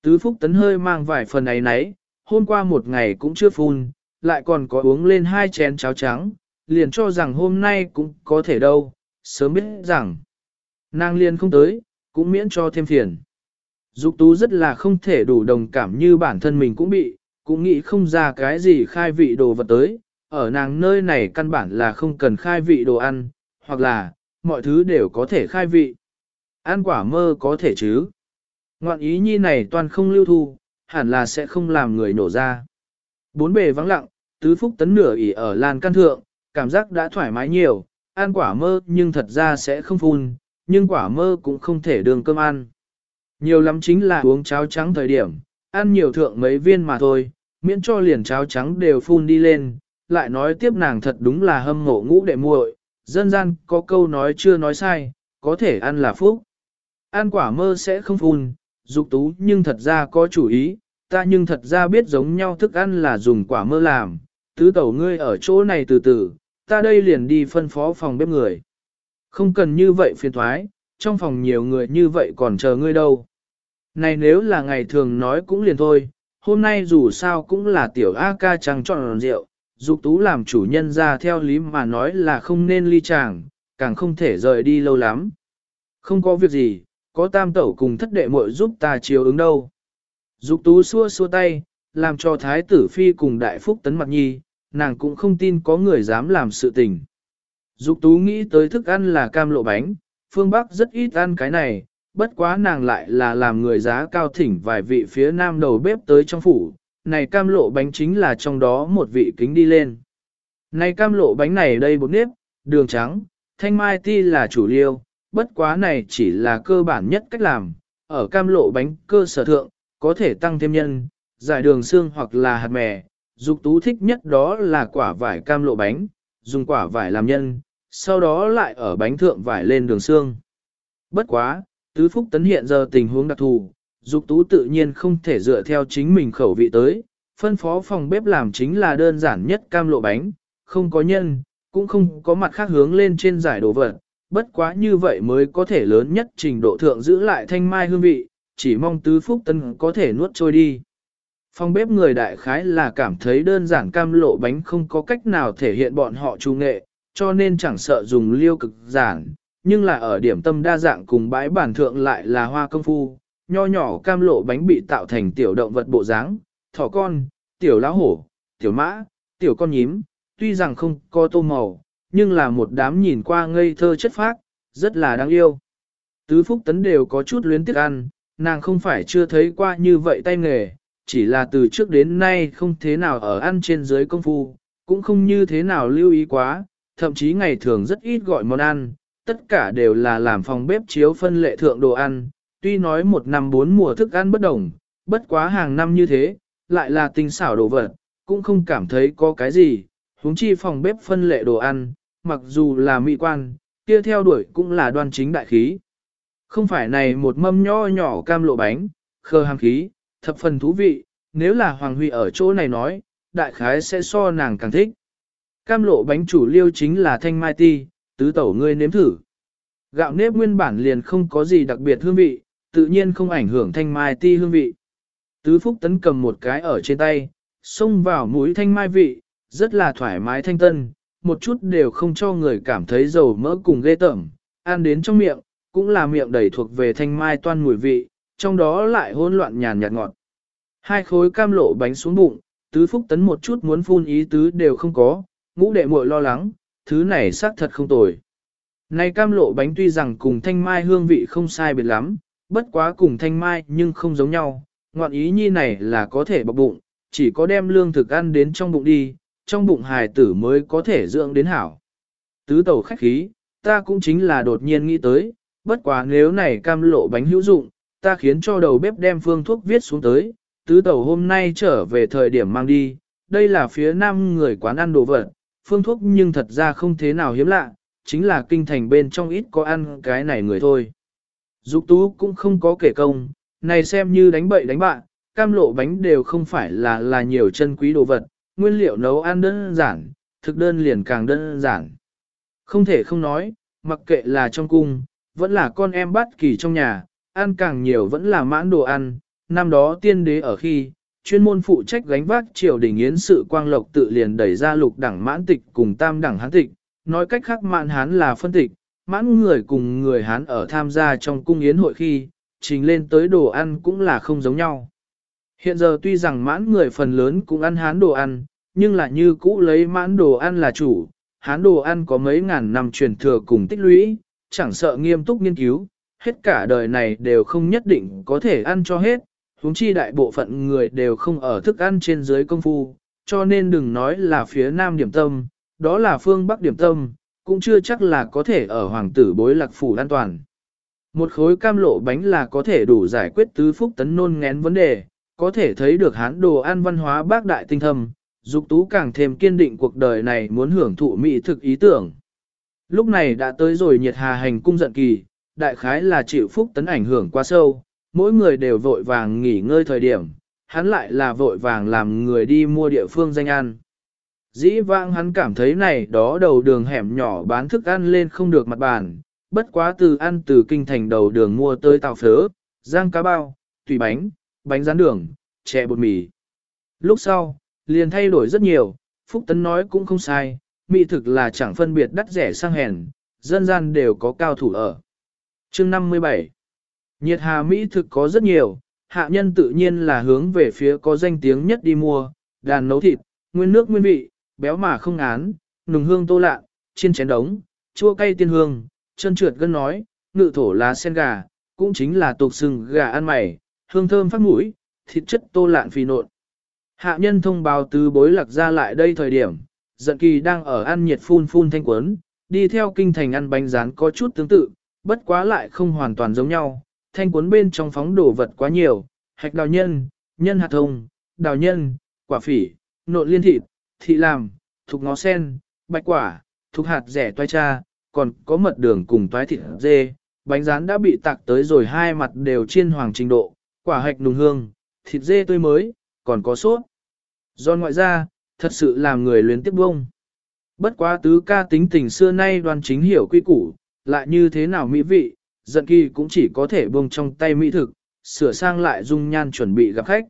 Tứ Phúc Tấn hơi mang vài phần ấy nấy, hôm qua một ngày cũng chưa phun, lại còn có uống lên hai chén cháo trắng, liền cho rằng hôm nay cũng có thể đâu, sớm biết rằng nàng liền không tới, cũng miễn cho thêm phiền. Dục tú rất là không thể đủ đồng cảm như bản thân mình cũng bị, cũng nghĩ không ra cái gì khai vị đồ vật tới, ở nàng nơi này căn bản là không cần khai vị đồ ăn, hoặc là, mọi thứ đều có thể khai vị. Ăn quả mơ có thể chứ. Ngoạn ý nhi này toàn không lưu thu, hẳn là sẽ không làm người nổ ra. Bốn bề vắng lặng, tứ phúc tấn nửa ỉ ở lan căn thượng, cảm giác đã thoải mái nhiều, ăn quả mơ nhưng thật ra sẽ không phun, nhưng quả mơ cũng không thể đường cơm ăn. Nhiều lắm chính là uống cháo trắng thời điểm, ăn nhiều thượng mấy viên mà thôi, miễn cho liền cháo trắng đều phun đi lên, lại nói tiếp nàng thật đúng là hâm mộ ngũ đệ muội, dân gian có câu nói chưa nói sai, có thể ăn là phúc. Ăn quả mơ sẽ không phun, dục tú nhưng thật ra có chủ ý, ta nhưng thật ra biết giống nhau thức ăn là dùng quả mơ làm, tứ tẩu ngươi ở chỗ này từ từ, ta đây liền đi phân phó phòng bếp người. Không cần như vậy phiền thoái, trong phòng nhiều người như vậy còn chờ ngươi đâu. Này nếu là ngày thường nói cũng liền thôi, hôm nay dù sao cũng là tiểu A ca trăng trọn rượu, dục tú làm chủ nhân ra theo lý mà nói là không nên ly chàng, càng không thể rời đi lâu lắm. Không có việc gì, có tam tẩu cùng thất đệ muội giúp ta chiếu ứng đâu. Dục tú xua xua tay, làm cho thái tử phi cùng đại phúc tấn mặt nhi, nàng cũng không tin có người dám làm sự tình. Dục tú nghĩ tới thức ăn là cam lộ bánh, phương Bắc rất ít ăn cái này, bất quá nàng lại là làm người giá cao thỉnh vài vị phía nam đầu bếp tới trong phủ, này cam lộ bánh chính là trong đó một vị kính đi lên. Này cam lộ bánh này đây bột nếp, đường trắng, thanh mai ti là chủ liêu, bất quá này chỉ là cơ bản nhất cách làm, ở cam lộ bánh cơ sở thượng, có thể tăng thêm nhân, giải đường xương hoặc là hạt mè, dục tú thích nhất đó là quả vải cam lộ bánh, dùng quả vải làm nhân, sau đó lại ở bánh thượng vải lên đường xương. Bất quá, tứ phúc tấn hiện giờ tình huống đặc thù, dục tú tự nhiên không thể dựa theo chính mình khẩu vị tới, phân phó phòng bếp làm chính là đơn giản nhất cam lộ bánh, không có nhân, cũng không có mặt khác hướng lên trên giải đồ vật, bất quá như vậy mới có thể lớn nhất trình độ thượng giữ lại thanh mai hương vị, chỉ mong tứ phúc tân có thể nuốt trôi đi. Phòng bếp người đại khái là cảm thấy đơn giản cam lộ bánh không có cách nào thể hiện bọn họ trung nghệ, cho nên chẳng sợ dùng liêu cực giản, nhưng là ở điểm tâm đa dạng cùng bãi bản thượng lại là hoa công phu, nho nhỏ cam lộ bánh bị tạo thành tiểu động vật bộ dáng, thỏ con, tiểu lá hổ, tiểu mã, tiểu con nhím, tuy rằng không có tô màu, nhưng là một đám nhìn qua ngây thơ chất phác, rất là đáng yêu. Tứ Phúc Tấn đều có chút luyến tiếc ăn, nàng không phải chưa thấy qua như vậy tay nghề, chỉ là từ trước đến nay không thế nào ở ăn trên dưới công phu, cũng không như thế nào lưu ý quá, thậm chí ngày thường rất ít gọi món ăn, tất cả đều là làm phòng bếp chiếu phân lệ thượng đồ ăn, tuy nói một năm bốn mùa thức ăn bất đồng, bất quá hàng năm như thế, lại là tinh xảo đồ vật, cũng không cảm thấy có cái gì, huống chi phòng bếp phân lệ đồ ăn, mặc dù là mỹ quan, kia theo đuổi cũng là đoan chính đại khí. Không phải này một mâm nho nhỏ cam lộ bánh, khơ hàng khí, thập phần thú vị, nếu là Hoàng Huy ở chỗ này nói, đại khái sẽ so nàng càng thích. Cam lộ bánh chủ liêu chính là thanh mai ti, tứ tẩu ngươi nếm thử. Gạo nếp nguyên bản liền không có gì đặc biệt hương vị, tự nhiên không ảnh hưởng thanh mai ti hương vị. Tứ Phúc Tấn cầm một cái ở trên tay, xông vào mũi thanh mai vị, rất là thoải mái thanh tân, một chút đều không cho người cảm thấy dầu mỡ cùng ghê tởm, ăn đến trong miệng, cũng là miệng đầy thuộc về thanh mai toan mùi vị, trong đó lại hỗn loạn nhàn nhạt ngọt. Hai khối cam lộ bánh xuống bụng, tứ phúc tấn một chút muốn phun ý tứ đều không có, ngũ đệ muội lo lắng, thứ này xác thật không tồi. Này cam lộ bánh tuy rằng cùng thanh mai hương vị không sai biệt lắm, bất quá cùng thanh mai nhưng không giống nhau, ngoạn ý nhi này là có thể bọc bụng, chỉ có đem lương thực ăn đến trong bụng đi, trong bụng hài tử mới có thể dưỡng đến hảo. Tứ tẩu khách khí, ta cũng chính là đột nhiên nghĩ tới, bất quá nếu này cam lộ bánh hữu dụng, ta khiến cho đầu bếp đem phương thuốc viết xuống tới, tứ tẩu hôm nay trở về thời điểm mang đi, đây là phía nam người quán ăn đồ vật, phương thuốc nhưng thật ra không thế nào hiếm lạ, chính là kinh thành bên trong ít có ăn cái này người thôi. Dục tú cũng không có kể công, này xem như đánh bậy đánh bạn, cam lộ bánh đều không phải là là nhiều chân quý đồ vật, nguyên liệu nấu ăn đơn giản, thực đơn liền càng đơn giản. Không thể không nói, mặc kệ là trong cung, vẫn là con em bắt kỳ trong nhà, ăn càng nhiều vẫn là mãn đồ ăn, năm đó tiên đế ở khi, chuyên môn phụ trách gánh vác triều đình yến sự quang lộc tự liền đẩy ra lục đẳng mãn tịch cùng tam đẳng hán tịch, nói cách khác mãn hán là phân tịch, mãn người cùng người hán ở tham gia trong cung yến hội khi, trình lên tới đồ ăn cũng là không giống nhau. Hiện giờ tuy rằng mãn người phần lớn cũng ăn hán đồ ăn, nhưng là như cũ lấy mãn đồ ăn là chủ, hán đồ ăn có mấy ngàn năm truyền thừa cùng tích lũy, chẳng sợ nghiêm túc nghiên cứu, hết cả đời này đều không nhất định có thể ăn cho hết, huống chi đại bộ phận người đều không ở thức ăn trên dưới công phu, cho nên đừng nói là phía nam điểm tâm, đó là phương bắc điểm tâm, cũng chưa chắc là có thể ở hoàng tử bối lạc phủ an toàn. Một khối cam lộ bánh là có thể đủ giải quyết tứ phúc tấn nôn ngén vấn đề, có thể thấy được hán đồ ăn văn hóa bác đại tinh thâm, dục tú càng thêm kiên định cuộc đời này muốn hưởng thụ mỹ thực ý tưởng. Lúc này đã tới rồi nhiệt hà hành cung giận kỳ, đại khái là chịu phúc tấn ảnh hưởng quá sâu, mỗi người đều vội vàng nghỉ ngơi thời điểm, hắn lại là vội vàng làm người đi mua địa phương danh ăn. Dĩ vãng hắn cảm thấy này đó đầu đường hẻm nhỏ bán thức ăn lên không được mặt bàn, bất quá từ ăn từ kinh thành đầu đường mua tới tàu phớ, giang cá bao, tùy bánh, bánh rán đường, chè bột mì. Lúc sau, liền thay đổi rất nhiều, Phúc Tấn nói cũng không sai, mỹ thực là chẳng phân biệt đắt rẻ sang hèn, dân gian đều có cao thủ ở. chương 57 Nhiệt hà mỹ thực có rất nhiều, hạ nhân tự nhiên là hướng về phía có danh tiếng nhất đi mua, đàn nấu thịt, nguyên nước nguyên vị, béo mà không án, nùng hương tô lạ, chiên chén đống, chua cay tiên hương, chân trượt gân nói, ngự thổ lá sen gà, cũng chính là tục sừng gà ăn mày, hương thơm phát mũi, thịt chất tô lạn phì nộn. Hạ nhân thông báo từ bối lạc ra lại đây thời điểm, giận kỳ đang ở ăn nhiệt phun phun thanh quấn, đi theo kinh thành ăn bánh rán có chút tương tự, bất quá lại không hoàn toàn giống nhau, thanh cuốn bên trong phóng đồ vật quá nhiều, hạch đào nhân, nhân hạt thông, đào nhân, quả phỉ, nộn liên thịt, thị làm, thục ngó sen, bạch quả, thục hạt rẻ toai cha, còn có mật đường cùng toái thịt dê, bánh rán đã bị tạc tới rồi hai mặt đều chiên hoàng trình độ, quả hạch nùng hương, thịt dê tươi mới, còn có sốt. Do ngoại ra, thật sự làm người luyến tiếp bông. Bất quá tứ ca tính tình xưa nay đoan chính hiểu quy củ, lại như thế nào mỹ vị, giận kỳ cũng chỉ có thể buông trong tay mỹ thực, sửa sang lại dung nhan chuẩn bị gặp khách.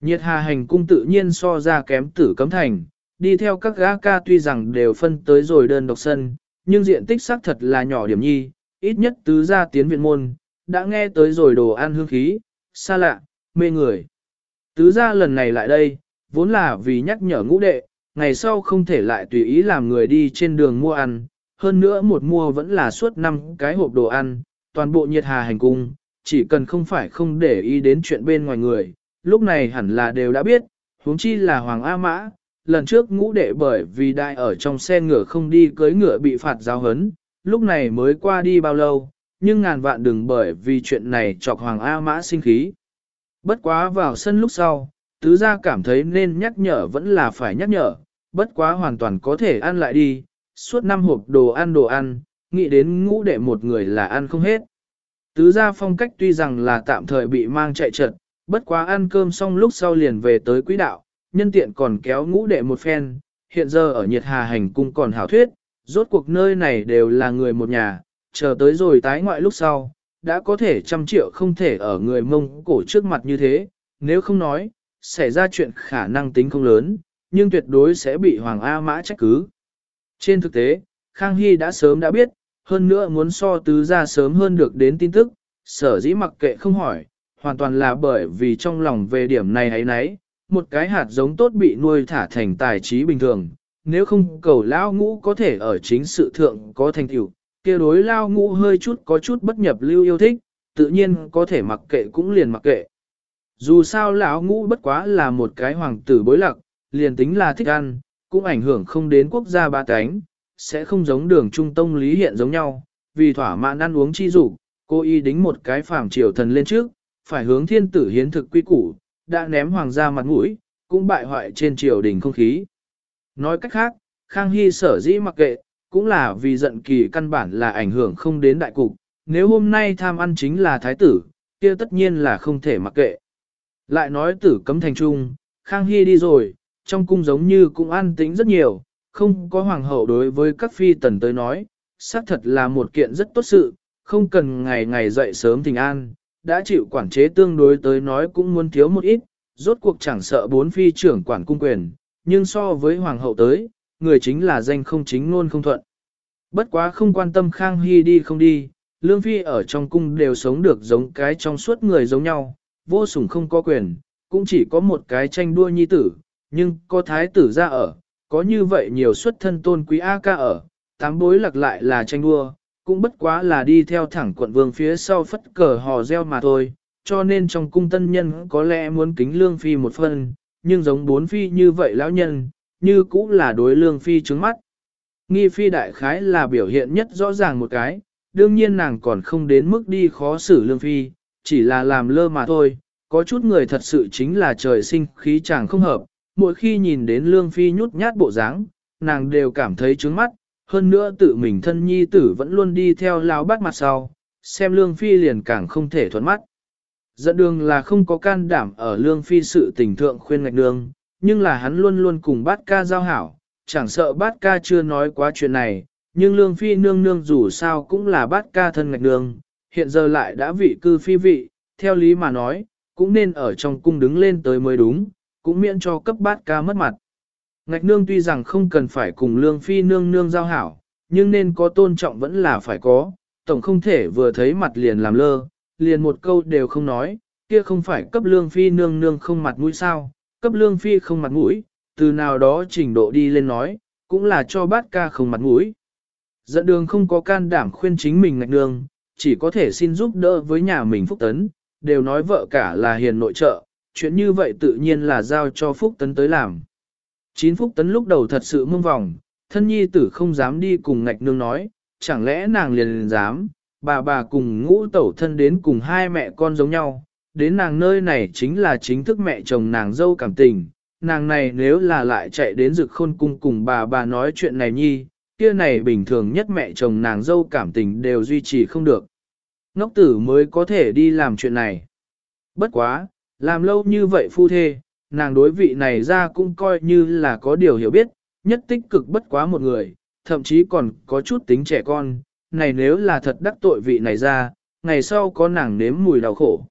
Nhiệt hà hành cung tự nhiên so ra kém tử cấm thành, đi theo các gã ca tuy rằng đều phân tới rồi đơn độc sân, nhưng diện tích xác thật là nhỏ điểm nhi, ít nhất tứ gia tiến viện môn, đã nghe tới rồi đồ ăn hương khí, xa lạ, mê người. Tứ ra lần này lại đây, vốn là vì nhắc nhở ngũ đệ, ngày sau không thể lại tùy ý làm người đi trên đường mua ăn, hơn nữa một mua vẫn là suốt năm cái hộp đồ ăn, toàn bộ nhiệt hà hành cung, chỉ cần không phải không để ý đến chuyện bên ngoài người, lúc này hẳn là đều đã biết, huống chi là Hoàng A Mã, lần trước ngũ đệ bởi vì đại ở trong xe ngựa không đi cưới ngựa bị phạt giáo hấn, lúc này mới qua đi bao lâu, nhưng ngàn vạn đừng bởi vì chuyện này chọc Hoàng A Mã sinh khí. Bất quá vào sân lúc sau, tứ gia cảm thấy nên nhắc nhở vẫn là phải nhắc nhở, bất quá hoàn toàn có thể ăn lại đi, suốt năm hộp đồ ăn đồ ăn, nghĩ đến ngũ đệ một người là ăn không hết. Tứ gia phong cách tuy rằng là tạm thời bị mang chạy trật, bất quá ăn cơm xong lúc sau liền về tới quỹ đạo, nhân tiện còn kéo ngũ đệ một phen, hiện giờ ở nhiệt hà hành cung còn hảo thuyết, rốt cuộc nơi này đều là người một nhà, chờ tới rồi tái ngoại lúc sau, đã có thể trăm triệu không thể ở người mông cổ trước mặt như thế, nếu không nói, xảy ra chuyện khả năng tính không lớn, nhưng tuyệt đối sẽ bị Hoàng A Mã trách cứ. Trên thực tế, Khang Hy đã sớm đã biết, hơn nữa muốn so tứ ra sớm hơn được đến tin tức, sở dĩ mặc kệ không hỏi, hoàn toàn là bởi vì trong lòng về điểm này ấy nấy, một cái hạt giống tốt bị nuôi thả thành tài trí bình thường, nếu không cầu lao ngũ có thể ở chính sự thượng có thành tựu, kia đối lao ngũ hơi chút có chút bất nhập lưu yêu thích, tự nhiên có thể mặc kệ cũng liền mặc kệ. Dù sao lão ngũ bất quá là một cái hoàng tử bối lạc, liền tính là thích ăn, cũng ảnh hưởng không đến quốc gia ba cánh, sẽ không giống đường trung tông lý hiện giống nhau, vì thỏa mãn ăn uống chi dục cô y đính một cái phàm triều thần lên trước, phải hướng thiên tử hiến thực quy củ, đã ném hoàng gia mặt mũi, cũng bại hoại trên triều đình không khí. Nói cách khác, Khang Hy sở dĩ mặc kệ, cũng là vì giận kỳ căn bản là ảnh hưởng không đến đại cục, nếu hôm nay tham ăn chính là thái tử, kia tất nhiên là không thể mặc kệ. Lại nói tử cấm thành trung, Khang Hy đi rồi, trong cung giống như cũng an tĩnh rất nhiều, không có hoàng hậu đối với các phi tần tới nói, xác thật là một kiện rất tốt sự, không cần ngày ngày dậy sớm tình an, đã chịu quản chế tương đối tới nói cũng muốn thiếu một ít, rốt cuộc chẳng sợ bốn phi trưởng quản cung quyền, nhưng so với hoàng hậu tới, người chính là danh không chính luôn không thuận. Bất quá không quan tâm Khang Hy đi không đi, Lương Phi ở trong cung đều sống được giống cái trong suốt người giống nhau, vô sủng không có quyền, cũng chỉ có một cái tranh đua nhi tử, nhưng có thái tử ra ở, có như vậy nhiều xuất thân tôn quý A ca ở, tám bối lạc lại là tranh đua, cũng bất quá là đi theo thẳng quận vương phía sau phất cờ hò reo mà thôi, cho nên trong cung tân nhân có lẽ muốn kính lương phi một phần, nhưng giống bốn phi như vậy lão nhân, như cũng là đối lương phi trứng mắt. Nghi phi đại khái là biểu hiện nhất rõ ràng một cái, đương nhiên nàng còn không đến mức đi khó xử lương phi, chỉ là làm lơ mà thôi, có chút người thật sự chính là trời sinh khí chàng không hợp, mỗi khi nhìn đến lương phi nhút nhát bộ dáng, nàng đều cảm thấy trướng mắt, hơn nữa tự mình thân nhi tử vẫn luôn đi theo lao bát mặt sau, xem lương phi liền càng không thể thuận mắt. Dẫn đường là không có can đảm ở lương phi sự tình thượng khuyên ngạch đường, nhưng là hắn luôn luôn cùng bát ca giao hảo, chẳng sợ bát ca chưa nói quá chuyện này, nhưng lương phi nương nương dù sao cũng là bát ca thân ngạch đường, hiện giờ lại đã vị cư phi vị, theo lý mà nói, cũng nên ở trong cung đứng lên tới mới đúng, cũng miễn cho cấp bát ca mất mặt. Ngạch nương tuy rằng không cần phải cùng lương phi nương nương giao hảo, nhưng nên có tôn trọng vẫn là phải có, tổng không thể vừa thấy mặt liền làm lơ, liền một câu đều không nói, kia không phải cấp lương phi nương nương không mặt mũi sao, cấp lương phi không mặt mũi, từ nào đó trình độ đi lên nói, cũng là cho bát ca không mặt mũi. Dẫn đường không có can đảm khuyên chính mình ngạch nương, chỉ có thể xin giúp đỡ với nhà mình Phúc Tấn, đều nói vợ cả là hiền nội trợ, chuyện như vậy tự nhiên là giao cho Phúc Tấn tới làm. Chín Phúc Tấn lúc đầu thật sự mông vòng, thân nhi tử không dám đi cùng ngạch nương nói, chẳng lẽ nàng liền, liền dám, bà bà cùng ngũ tẩu thân đến cùng hai mẹ con giống nhau, đến nàng nơi này chính là chính thức mẹ chồng nàng dâu cảm tình, nàng này nếu là lại chạy đến rực khôn cung cùng bà bà nói chuyện này nhi, kia này bình thường nhất mẹ chồng nàng dâu cảm tình đều duy trì không được. Ngốc tử mới có thể đi làm chuyện này. Bất quá, làm lâu như vậy phu thê, nàng đối vị này ra cũng coi như là có điều hiểu biết, nhất tích cực bất quá một người, thậm chí còn có chút tính trẻ con, này nếu là thật đắc tội vị này ra, ngày sau có nàng nếm mùi đau khổ.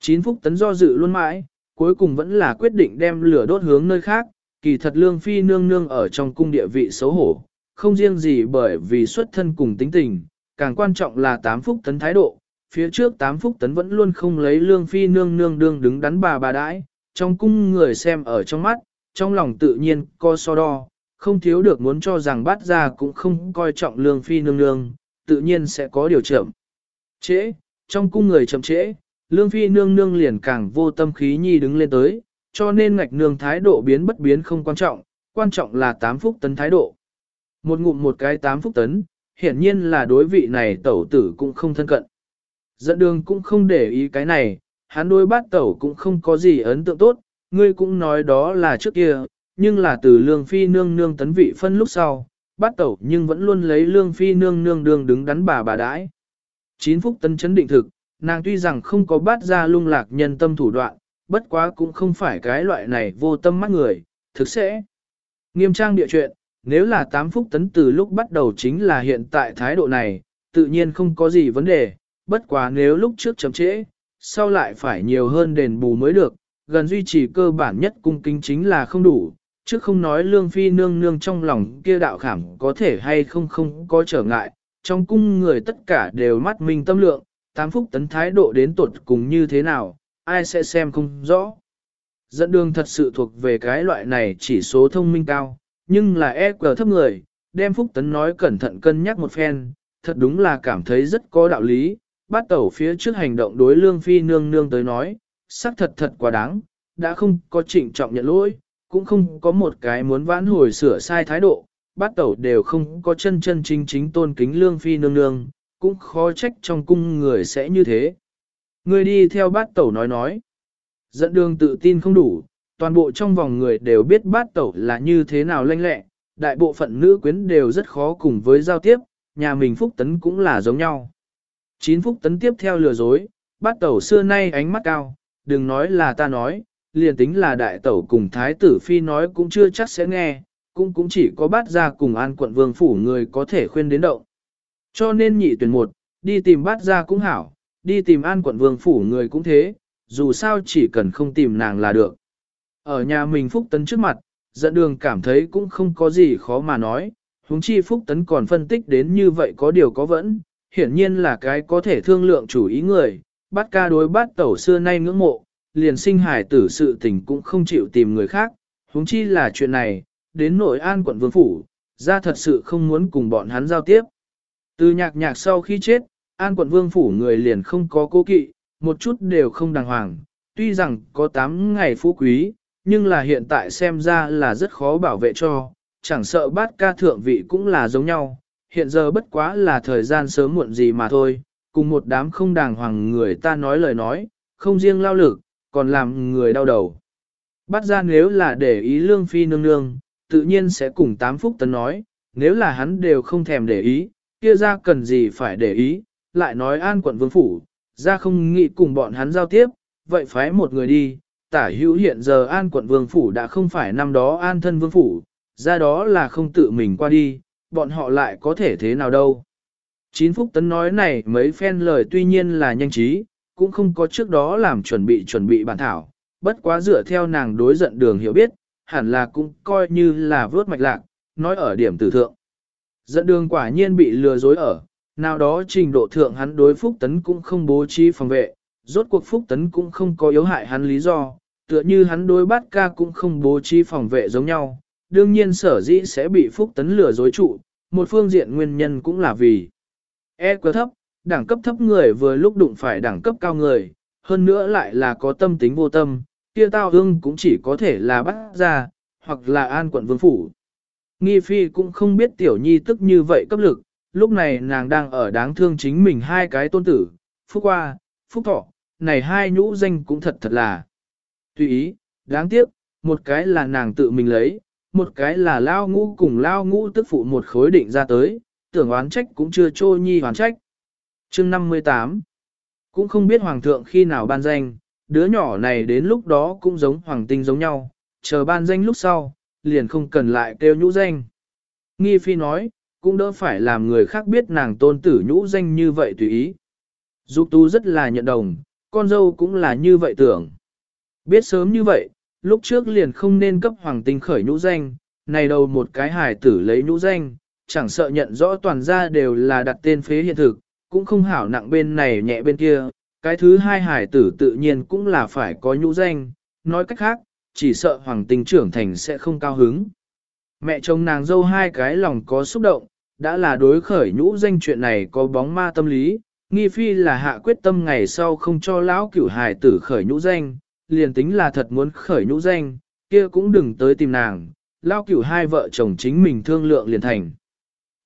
Chín phúc tấn do dự luôn mãi, cuối cùng vẫn là quyết định đem lửa đốt hướng nơi khác, kỳ thật lương phi nương nương ở trong cung địa vị xấu hổ, không riêng gì bởi vì xuất thân cùng tính tình, càng quan trọng là tám phúc tấn thái độ, phía trước tám phúc tấn vẫn luôn không lấy lương phi nương nương đương đứng đắn bà bà đãi, trong cung người xem ở trong mắt, trong lòng tự nhiên co so đo, không thiếu được muốn cho rằng bát ra cũng không coi trọng lương phi nương nương, tự nhiên sẽ có điều chậm. Trễ, trong cung người chậm trễ, lương phi nương nương liền càng vô tâm khí nhi đứng lên tới, cho nên ngạch nương thái độ biến bất biến không quan trọng, quan trọng là tám phúc tấn thái độ. Một ngụm một cái tám phúc tấn, hiển nhiên là đối vị này tẩu tử cũng không thân cận. Dẫn đường cũng không để ý cái này, hắn đối bát tẩu cũng không có gì ấn tượng tốt, ngươi cũng nói đó là trước kia, nhưng là từ lương phi nương nương tấn vị phân lúc sau, bát tẩu nhưng vẫn luôn lấy lương phi nương nương đường đứng đắn bà bà đãi. Chín phúc tấn chấn định thực, nàng tuy rằng không có bát ra lung lạc nhân tâm thủ đoạn, bất quá cũng không phải cái loại này vô tâm mắt người, thực sẽ. Nghiêm trang địa chuyện, nếu là tám phúc tấn từ lúc bắt đầu chính là hiện tại thái độ này, tự nhiên không có gì vấn đề, bất quá nếu lúc trước chậm trễ, sau lại phải nhiều hơn đền bù mới được, gần duy trì cơ bản nhất cung kính chính là không đủ, chứ không nói lương phi nương nương trong lòng kia đạo khảm có thể hay không không có trở ngại, trong cung người tất cả đều mắt minh tâm lượng, tám phúc tấn thái độ đến tuột cùng như thế nào, ai sẽ xem không rõ. Dẫn đường thật sự thuộc về cái loại này chỉ số thông minh cao, nhưng là e cờ thấp người, đem phúc tấn nói cẩn thận cân nhắc một phen, thật đúng là cảm thấy rất có đạo lý, bắt tẩu phía trước hành động đối lương phi nương nương tới nói, xác thật thật quá đáng, đã không có trịnh trọng nhận lỗi, cũng không có một cái muốn vãn hồi sửa sai thái độ, bắt tẩu đều không có chân chân chính chính tôn kính lương phi nương nương, cũng khó trách trong cung người sẽ như thế. Người đi theo bát tẩu nói nói, dẫn đường tự tin không đủ, toàn bộ trong vòng người đều biết bát tẩu là như thế nào lanh lẹ, đại bộ phận nữ quyến đều rất khó cùng với giao tiếp, nhà mình phúc tấn cũng là giống nhau. Chín phúc tấn tiếp theo lừa dối, bát tẩu xưa nay ánh mắt cao, đừng nói là ta nói, liền tính là đại tẩu cùng thái tử phi nói cũng chưa chắc sẽ nghe, cũng cũng chỉ có bát ra cùng an quận vương phủ người có thể khuyên đến động. Cho nên nhị tuyển một, đi tìm bát ra cũng hảo, đi tìm an quận vương phủ người cũng thế, dù sao chỉ cần không tìm nàng là được. Ở nhà mình Phúc Tấn trước mặt, dẫn đường cảm thấy cũng không có gì khó mà nói, huống chi Phúc Tấn còn phân tích đến như vậy có điều có vẫn, hiển nhiên là cái có thể thương lượng chủ ý người, bắt ca đối bắt tẩu xưa nay ngưỡng mộ, liền sinh hải tử sự tình cũng không chịu tìm người khác, huống chi là chuyện này, đến nội an quận vương phủ, ra thật sự không muốn cùng bọn hắn giao tiếp. Từ nhạc nhạc sau khi chết, an quận vương phủ người liền không có cố kỵ, một chút đều không đàng hoàng, tuy rằng có 8 ngày phú quý, nhưng là hiện tại xem ra là rất khó bảo vệ cho, chẳng sợ bát ca thượng vị cũng là giống nhau, hiện giờ bất quá là thời gian sớm muộn gì mà thôi, cùng một đám không đàng hoàng người ta nói lời nói, không riêng lao lực, còn làm người đau đầu. Bắt ra nếu là để ý lương phi nương nương, tự nhiên sẽ cùng tám phúc tấn nói, nếu là hắn đều không thèm để ý, kia ra cần gì phải để ý, lại nói an quận vương phủ, ra không nghĩ cùng bọn hắn giao tiếp, vậy phái một người đi, tả hữu hiện giờ an quận vương phủ đã không phải năm đó an thân vương phủ, ra đó là không tự mình qua đi, bọn họ lại có thể thế nào đâu. Chín Phúc Tấn nói này mấy phen lời tuy nhiên là nhanh trí, cũng không có trước đó làm chuẩn bị chuẩn bị bản thảo, bất quá dựa theo nàng đối giận đường hiểu biết, hẳn là cũng coi như là vớt mạch lạc, nói ở điểm tử thượng. Giận đường quả nhiên bị lừa dối ở, nào đó trình độ thượng hắn đối Phúc Tấn cũng không bố trí phòng vệ, rốt cuộc Phúc Tấn cũng không có yếu hại hắn lý do, tựa như hắn đối bát ca cũng không bố trí phòng vệ giống nhau, đương nhiên sở dĩ sẽ bị Phúc Tấn lừa dối trụ, một phương diện nguyên nhân cũng là vì E quá thấp, đẳng cấp thấp người vừa lúc đụng phải đẳng cấp cao người, hơn nữa lại là có tâm tính vô tâm, kia tao hương cũng chỉ có thể là bắt ra, hoặc là an quận vương phủ. Nghi phi cũng không biết tiểu nhi tức như vậy cấp lực, lúc này nàng đang ở đáng thương chính mình hai cái tôn tử, phúc qua, phúc thọ, này hai nhũ danh cũng thật thật là tùy ý, đáng tiếc, một cái là nàng tự mình lấy, một cái là lao ngũ cùng lao ngũ tức phụ một khối định ra tới, tưởng oán trách cũng chưa trôi nhi oán trách. chương 58 Cũng không biết hoàng thượng khi nào ban danh, đứa nhỏ này đến lúc đó cũng giống hoàng tinh giống nhau, chờ ban danh lúc sau, liền không cần lại kêu nhũ danh. Nghi phi nói, cũng đỡ phải làm người khác biết nàng tôn tử nhũ danh như vậy tùy ý. Dục tu rất là nhận đồng, con dâu cũng là như vậy tưởng. Biết sớm như vậy, lúc trước liền không nên cấp hoàng tinh khởi nhũ danh, này đầu một cái hài tử lấy nhũ danh, chẳng sợ nhận rõ toàn ra đều là đặt tên phế hiện thực, cũng không hảo nặng bên này nhẹ bên kia, cái thứ hai hải tử tự nhiên cũng là phải có nhũ danh, nói cách khác, chỉ sợ hoàng tinh trưởng thành sẽ không cao hứng. Mẹ chồng nàng dâu hai cái lòng có xúc động, đã là đối khởi nhũ danh chuyện này có bóng ma tâm lý, nghi phi là hạ quyết tâm ngày sau không cho lão cửu hài tử khởi nhũ danh, liền tính là thật muốn khởi nhũ danh, kia cũng đừng tới tìm nàng, lão cửu hai vợ chồng chính mình thương lượng liền thành.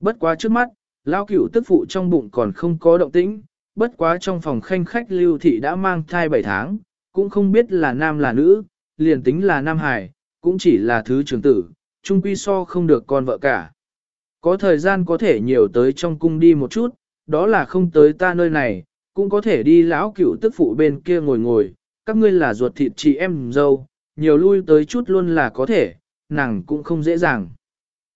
Bất quá trước mắt, lão cửu tức phụ trong bụng còn không có động tĩnh, bất quá trong phòng khanh khách lưu thị đã mang thai 7 tháng, cũng không biết là nam là nữ, liền tính là nam hài, cũng chỉ là thứ trưởng tử, trung quy so không được con vợ cả. Có thời gian có thể nhiều tới trong cung đi một chút, đó là không tới ta nơi này, cũng có thể đi lão cửu tức phụ bên kia ngồi ngồi, các ngươi là ruột thịt chị em dâu, nhiều lui tới chút luôn là có thể, nàng cũng không dễ dàng.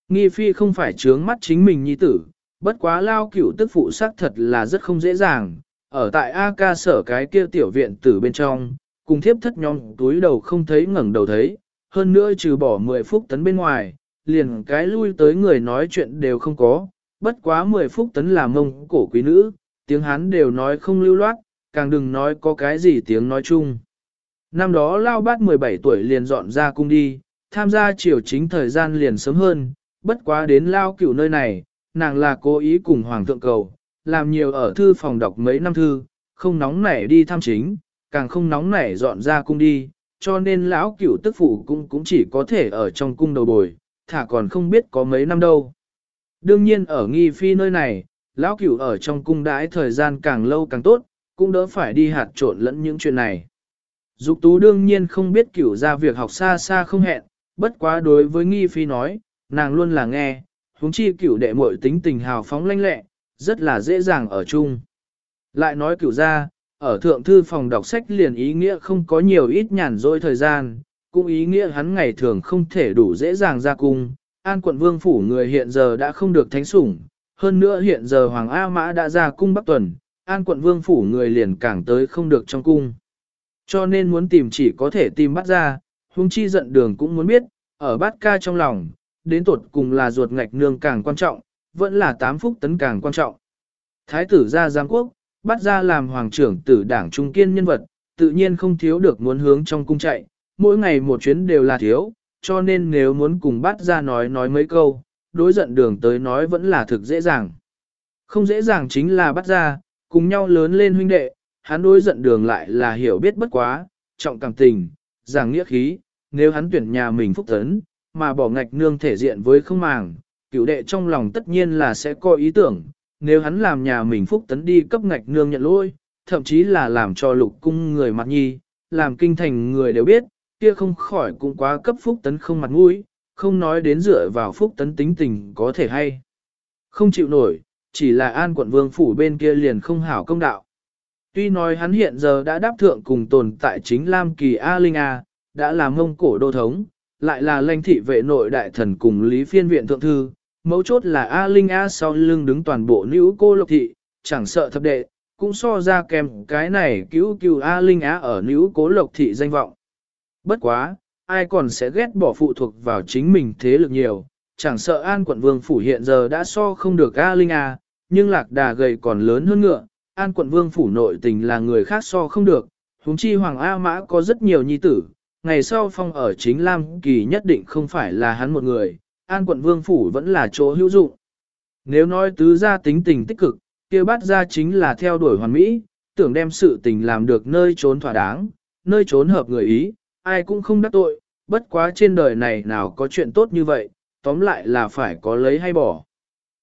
Nghi phi không phải trướng mắt chính mình nhi tử, bất quá lao cửu tức phụ xác thật là rất không dễ dàng, ở tại A ca sở cái kia tiểu viện tử bên trong, cùng thiếp thất nhóm túi đầu không thấy ngẩng đầu thấy, hơn nữa trừ bỏ 10 phút tấn bên ngoài, liền cái lui tới người nói chuyện đều không có, bất quá 10 phút tấn là mông cổ quý nữ, tiếng Hán đều nói không lưu loát, càng đừng nói có cái gì tiếng nói chung. Năm đó Lao Bát 17 tuổi liền dọn ra cung đi, tham gia triều chính thời gian liền sớm hơn, bất quá đến Lao cửu nơi này, nàng là cố ý cùng Hoàng thượng cầu, làm nhiều ở thư phòng đọc mấy năm thư, không nóng nảy đi tham chính, càng không nóng nảy dọn ra cung đi, cho nên lão cửu tức phụ cũng cũng chỉ có thể ở trong cung đầu bồi, thả còn không biết có mấy năm đâu. Đương nhiên ở nghi phi nơi này, lão cửu ở trong cung đãi thời gian càng lâu càng tốt, cũng đỡ phải đi hạt trộn lẫn những chuyện này. Dục tú đương nhiên không biết cửu ra việc học xa xa không hẹn, bất quá đối với nghi phi nói, nàng luôn là nghe, huống chi cửu đệ muội tính tình hào phóng lanh lẹ, rất là dễ dàng ở chung. Lại nói cửu ra, ở thượng thư phòng đọc sách liền ý nghĩa không có nhiều ít nhàn rỗi thời gian, cũng ý nghĩa hắn ngày thường không thể đủ dễ dàng ra cung. An quận vương phủ người hiện giờ đã không được thánh sủng, hơn nữa hiện giờ Hoàng A Mã đã ra cung Bắc Tuần, An quận vương phủ người liền càng tới không được trong cung. Cho nên muốn tìm chỉ có thể tìm bắt ra, huống chi giận đường cũng muốn biết, ở bát ca trong lòng, đến tột cùng là ruột ngạch nương càng quan trọng, vẫn là tám phúc tấn càng quan trọng. Thái tử ra giang quốc, bắt ra làm hoàng trưởng tử đảng trung kiên nhân vật, tự nhiên không thiếu được muốn hướng trong cung chạy, mỗi ngày một chuyến đều là thiếu, cho nên nếu muốn cùng bắt ra nói nói mấy câu, đối giận đường tới nói vẫn là thực dễ dàng. Không dễ dàng chính là bắt ra, cùng nhau lớn lên huynh đệ, hắn đối giận đường lại là hiểu biết bất quá, trọng cảm tình, giảng nghĩa khí, nếu hắn tuyển nhà mình phúc tấn, mà bỏ ngạch nương thể diện với không màng, cửu đệ trong lòng tất nhiên là sẽ có ý tưởng, nếu hắn làm nhà mình phúc tấn đi cấp ngạch nương nhận lỗi, thậm chí là làm cho lục cung người mặt nhi, làm kinh thành người đều biết, kia không khỏi cũng quá cấp phúc tấn không mặt mũi, không nói đến dựa vào phúc tấn tính tình có thể hay. Không chịu nổi, chỉ là an quận vương phủ bên kia liền không hảo công đạo. Tuy nói hắn hiện giờ đã đáp thượng cùng tồn tại chính Lam Kỳ A Linh A, đã là mông cổ đô thống, lại là lãnh thị vệ nội đại thần cùng lý phiên viện thượng thư, mấu chốt là A Linh A sau lưng đứng toàn bộ nữ cô lộc thị, chẳng sợ thập đệ, cũng so ra kèm cái này cứu cứu A Linh Á ở nữ cố lộc thị danh vọng. Bất quá, ai còn sẽ ghét bỏ phụ thuộc vào chính mình thế lực nhiều, chẳng sợ An quận vương phủ hiện giờ đã so không được A Linh A, nhưng lạc đà gầy còn lớn hơn ngựa, An quận vương phủ nội tình là người khác so không được, huống chi Hoàng A Mã có rất nhiều nhi tử, ngày sau phong ở chính Lam Kỳ nhất định không phải là hắn một người, An quận vương phủ vẫn là chỗ hữu dụng. Nếu nói tứ gia tính tình tích cực, kia bắt ra chính là theo đuổi hoàn mỹ, tưởng đem sự tình làm được nơi trốn thỏa đáng, nơi trốn hợp người ý, ai cũng không đắc tội, bất quá trên đời này nào có chuyện tốt như vậy, tóm lại là phải có lấy hay bỏ.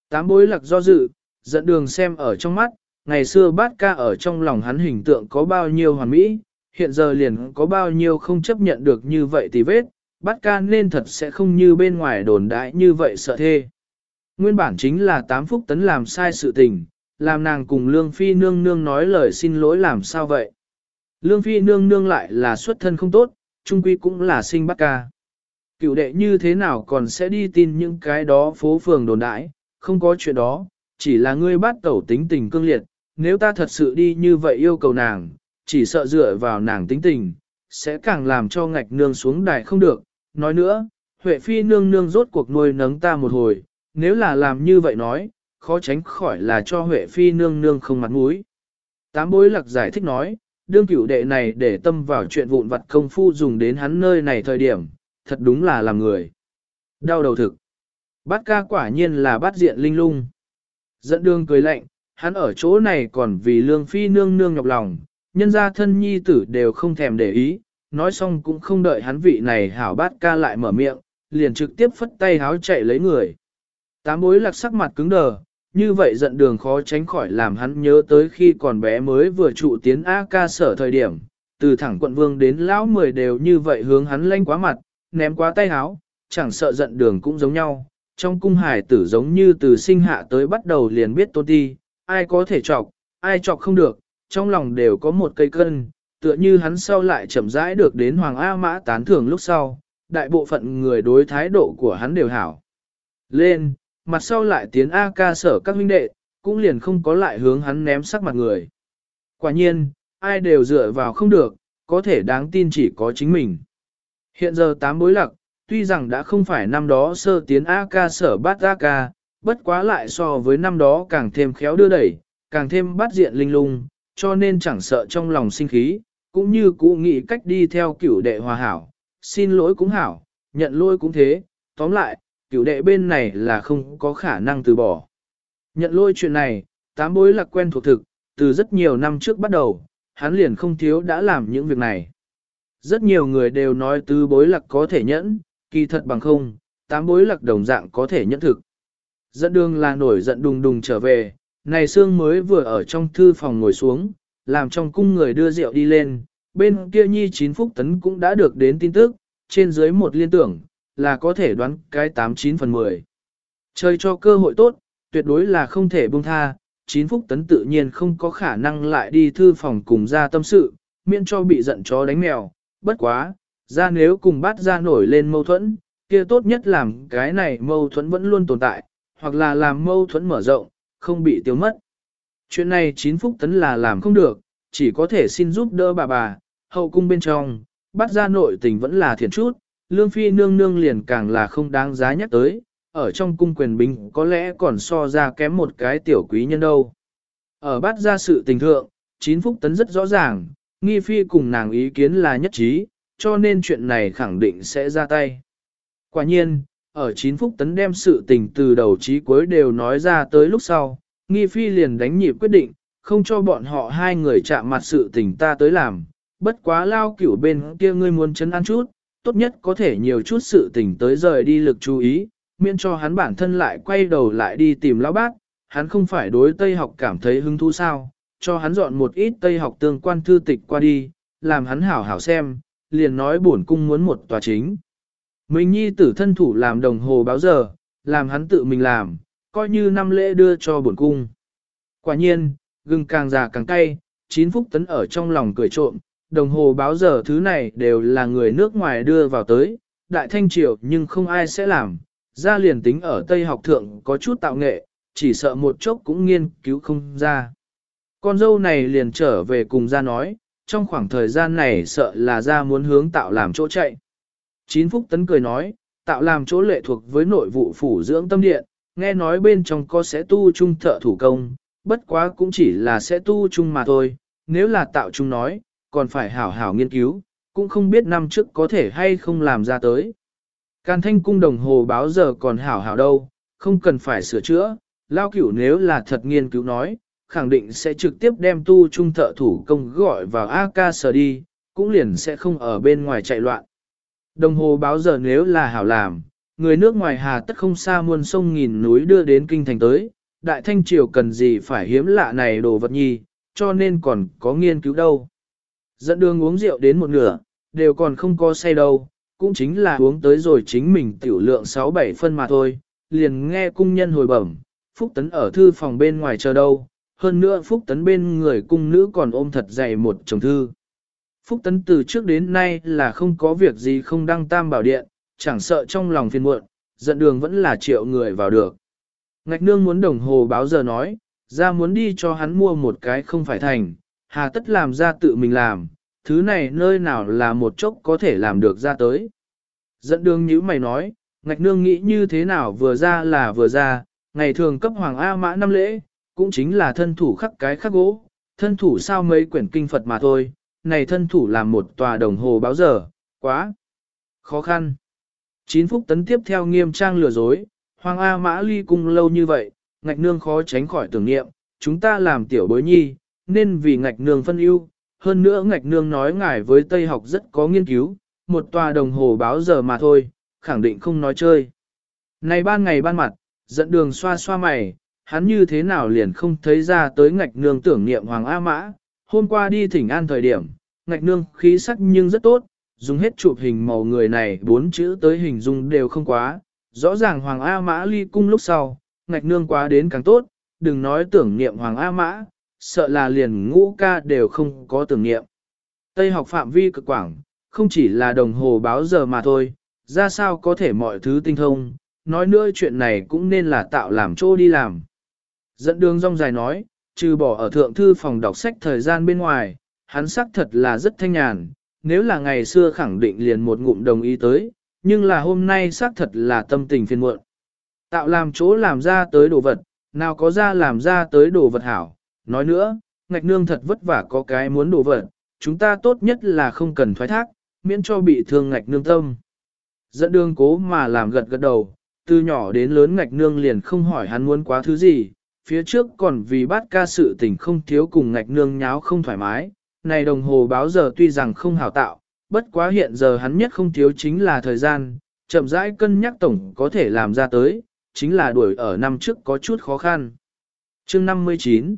Tám bối lạc do dự, dẫn đường xem ở trong mắt, ngày xưa bát ca ở trong lòng hắn hình tượng có bao nhiêu hoàn mỹ, hiện giờ liền có bao nhiêu không chấp nhận được như vậy thì vết, bát ca nên thật sẽ không như bên ngoài đồn đại như vậy sợ thê. Nguyên bản chính là tám phúc tấn làm sai sự tình, làm nàng cùng Lương Phi nương nương nói lời xin lỗi làm sao vậy. Lương Phi nương nương lại là xuất thân không tốt, trung quy cũng là sinh bát ca. Cựu đệ như thế nào còn sẽ đi tin những cái đó phố phường đồn đãi, không có chuyện đó, chỉ là ngươi bắt tẩu tính tình cương liệt, nếu ta thật sự đi như vậy yêu cầu nàng, chỉ sợ dựa vào nàng tính tình, sẽ càng làm cho ngạch nương xuống đài không được. Nói nữa, Huệ Phi nương nương rốt cuộc nuôi nấng ta một hồi, nếu là làm như vậy nói, khó tránh khỏi là cho Huệ Phi nương nương không mặt mũi. Tám bối lạc giải thích nói, đương cửu đệ này để tâm vào chuyện vụn vặt công phu dùng đến hắn nơi này thời điểm, thật đúng là làm người. Đau đầu thực. Bát ca quả nhiên là bát diện linh lung. Dẫn đường cười lạnh, hắn ở chỗ này còn vì lương phi nương nương nhọc lòng, nhân gia thân nhi tử đều không thèm để ý, nói xong cũng không đợi hắn vị này hảo bát ca lại mở miệng, liền trực tiếp phất tay háo chạy lấy người. Tám bối lạc sắc mặt cứng đờ, như vậy giận đường khó tránh khỏi làm hắn nhớ tới khi còn bé mới vừa trụ tiến A ca sở thời điểm, từ thẳng quận vương đến lão mười đều như vậy hướng hắn lanh quá mặt, ném quá tay háo, chẳng sợ giận đường cũng giống nhau. Trong cung hải tử giống như từ sinh hạ tới bắt đầu liền biết tôn ti, ai có thể chọc, ai chọc không được, trong lòng đều có một cây cân, tựa như hắn sau lại chậm rãi được đến Hoàng A Mã tán thưởng lúc sau, đại bộ phận người đối thái độ của hắn đều hảo. Lên, mặt sau lại tiến A ca sở các huynh đệ, cũng liền không có lại hướng hắn ném sắc mặt người. Quả nhiên, ai đều dựa vào không được, có thể đáng tin chỉ có chính mình. Hiện giờ tám bối lạc, tuy rằng đã không phải năm đó sơ tiến A ca sở bát A ca, bất quá lại so với năm đó càng thêm khéo đưa đẩy, càng thêm bắt diện linh lung, cho nên chẳng sợ trong lòng sinh khí, cũng như cũ nghĩ cách đi theo cửu đệ hòa hảo, xin lỗi cũng hảo, nhận lỗi cũng thế, tóm lại, cửu đệ bên này là không có khả năng từ bỏ. Nhận lỗi chuyện này, tám bối lạc quen thuộc thực, từ rất nhiều năm trước bắt đầu, hắn liền không thiếu đã làm những việc này. Rất nhiều người đều nói tứ bối lạc có thể nhẫn, kỳ thật bằng không, tám bối lạc đồng dạng có thể nhẫn thực. Dẫn đường là nổi giận đùng đùng trở về, này Sương mới vừa ở trong thư phòng ngồi xuống, làm trong cung người đưa rượu đi lên, bên kia nhi chín phúc tấn cũng đã được đến tin tức, trên dưới một liên tưởng, là có thể đoán cái 89 phần 10. Chơi cho cơ hội tốt, tuyệt đối là không thể buông tha, chín phúc tấn tự nhiên không có khả năng lại đi thư phòng cùng ra tâm sự, miễn cho bị giận chó đánh mèo, bất quá, ra nếu cùng bát ra nổi lên mâu thuẫn, kia tốt nhất làm cái này mâu thuẫn vẫn luôn tồn tại, hoặc là làm mâu thuẫn mở rộng, không bị tiêu mất. Chuyện này chín phúc tấn là làm không được, chỉ có thể xin giúp đỡ bà bà, hậu cung bên trong, bắt ra nội tình vẫn là thiện chút, lương phi nương nương liền càng là không đáng giá nhắc tới, ở trong cung quyền bình có lẽ còn so ra kém một cái tiểu quý nhân đâu. Ở bắt ra sự tình thượng, chín phúc tấn rất rõ ràng, nghi phi cùng nàng ý kiến là nhất trí, cho nên chuyện này khẳng định sẽ ra tay. Quả nhiên, ở chín phúc tấn đem sự tình từ đầu chí cuối đều nói ra tới lúc sau, nghi phi liền đánh nhịp quyết định, không cho bọn họ hai người chạm mặt sự tình ta tới làm, bất quá lao cửu bên kia ngươi muốn chấn an chút, tốt nhất có thể nhiều chút sự tình tới rời đi lực chú ý, miễn cho hắn bản thân lại quay đầu lại đi tìm lão bác, hắn không phải đối Tây học cảm thấy hứng thú sao, cho hắn dọn một ít Tây học tương quan thư tịch qua đi, làm hắn hảo hảo xem, liền nói bổn cung muốn một tòa chính. Mình nhi tử thân thủ làm đồng hồ báo giờ, làm hắn tự mình làm, coi như năm lễ đưa cho bổn cung. Quả nhiên, gừng càng già càng cay, chín phúc tấn ở trong lòng cười trộm, đồng hồ báo giờ thứ này đều là người nước ngoài đưa vào tới, đại thanh triều nhưng không ai sẽ làm, ra liền tính ở Tây học thượng có chút tạo nghệ, chỉ sợ một chốc cũng nghiên cứu không ra. Con dâu này liền trở về cùng ra nói, trong khoảng thời gian này sợ là ra muốn hướng tạo làm chỗ chạy. Chín Phúc Tấn cười nói, tạo làm chỗ lệ thuộc với nội vụ phủ dưỡng tâm điện, nghe nói bên trong có sẽ tu trung thợ thủ công, bất quá cũng chỉ là sẽ tu trung mà thôi, nếu là tạo trung nói, còn phải hảo hảo nghiên cứu, cũng không biết năm trước có thể hay không làm ra tới. Càn thanh cung đồng hồ báo giờ còn hảo hảo đâu, không cần phải sửa chữa, lao cửu nếu là thật nghiên cứu nói, khẳng định sẽ trực tiếp đem tu trung thợ thủ công gọi vào AK sở đi, cũng liền sẽ không ở bên ngoài chạy loạn. Đồng hồ báo giờ nếu là hảo làm, người nước ngoài hà tất không xa muôn sông nghìn núi đưa đến kinh thành tới, đại thanh triều cần gì phải hiếm lạ này đồ vật nhi, cho nên còn có nghiên cứu đâu. Dẫn đường uống rượu đến một nửa, đều còn không có say đâu, cũng chính là uống tới rồi chính mình tiểu lượng 6-7 phân mà thôi, liền nghe cung nhân hồi bẩm, Phúc Tấn ở thư phòng bên ngoài chờ đâu, hơn nữa Phúc Tấn bên người cung nữ còn ôm thật dày một chồng thư. Phúc Tấn từ trước đến nay là không có việc gì không đăng tam bảo điện, chẳng sợ trong lòng phiền muộn, dẫn đường vẫn là triệu người vào được. Ngạch nương muốn đồng hồ báo giờ nói, ra muốn đi cho hắn mua một cái không phải thành, hà tất làm ra tự mình làm, thứ này nơi nào là một chốc có thể làm được ra tới. Dẫn đường nhữ mày nói, ngạch nương nghĩ như thế nào vừa ra là vừa ra, ngày thường cấp Hoàng A Mã năm lễ, cũng chính là thân thủ khắc cái khắc gỗ, thân thủ sao mấy quyển kinh Phật mà thôi, này thân thủ làm một tòa đồng hồ báo giờ, quá khó khăn. Chín phúc tấn tiếp theo nghiêm trang lừa dối, Hoàng A Mã ly cung lâu như vậy, ngạch nương khó tránh khỏi tưởng niệm, chúng ta làm tiểu bối nhi, nên vì ngạch nương phân ưu. Hơn nữa ngạch nương nói ngài với Tây học rất có nghiên cứu, một tòa đồng hồ báo giờ mà thôi, khẳng định không nói chơi. Này ban ngày ban mặt, dẫn đường xoa xoa mày, hắn như thế nào liền không thấy ra tới ngạch nương tưởng niệm Hoàng A Mã. Hôm qua đi thỉnh an thời điểm, ngạch nương khí sắc nhưng rất tốt, dùng hết chụp hình màu người này bốn chữ tới hình dung đều không quá. Rõ ràng Hoàng A Mã ly cung lúc sau, ngạch nương quá đến càng tốt, đừng nói tưởng niệm Hoàng A Mã, sợ là liền ngũ ca đều không có tưởng niệm. Tây học phạm vi cực quảng, không chỉ là đồng hồ báo giờ mà thôi, ra sao có thể mọi thứ tinh thông, nói nữa chuyện này cũng nên là tạo làm chỗ đi làm. Dẫn đường rong dài nói, trừ bỏ ở thượng thư phòng đọc sách thời gian bên ngoài, hắn xác thật là rất thanh nhàn, nếu là ngày xưa khẳng định liền một ngụm đồng ý tới, nhưng là hôm nay xác thật là tâm tình phiền muộn. Tạo làm chỗ làm ra tới đồ vật, nào có ra làm ra tới đồ vật hảo. Nói nữa, ngạch nương thật vất vả có cái muốn đồ vật, chúng ta tốt nhất là không cần thoái thác, miễn cho bị thương ngạch nương tâm. Dẫn đường cố mà làm gật gật đầu, từ nhỏ đến lớn ngạch nương liền không hỏi hắn muốn quá thứ gì, phía trước còn vì bát ca sự tình không thiếu cùng ngạch nương nháo không thoải mái, này đồng hồ báo giờ tuy rằng không hảo tạo, bất quá hiện giờ hắn nhất không thiếu chính là thời gian, chậm rãi cân nhắc tổng có thể làm ra tới, chính là đuổi ở năm trước có chút khó khăn. chương 59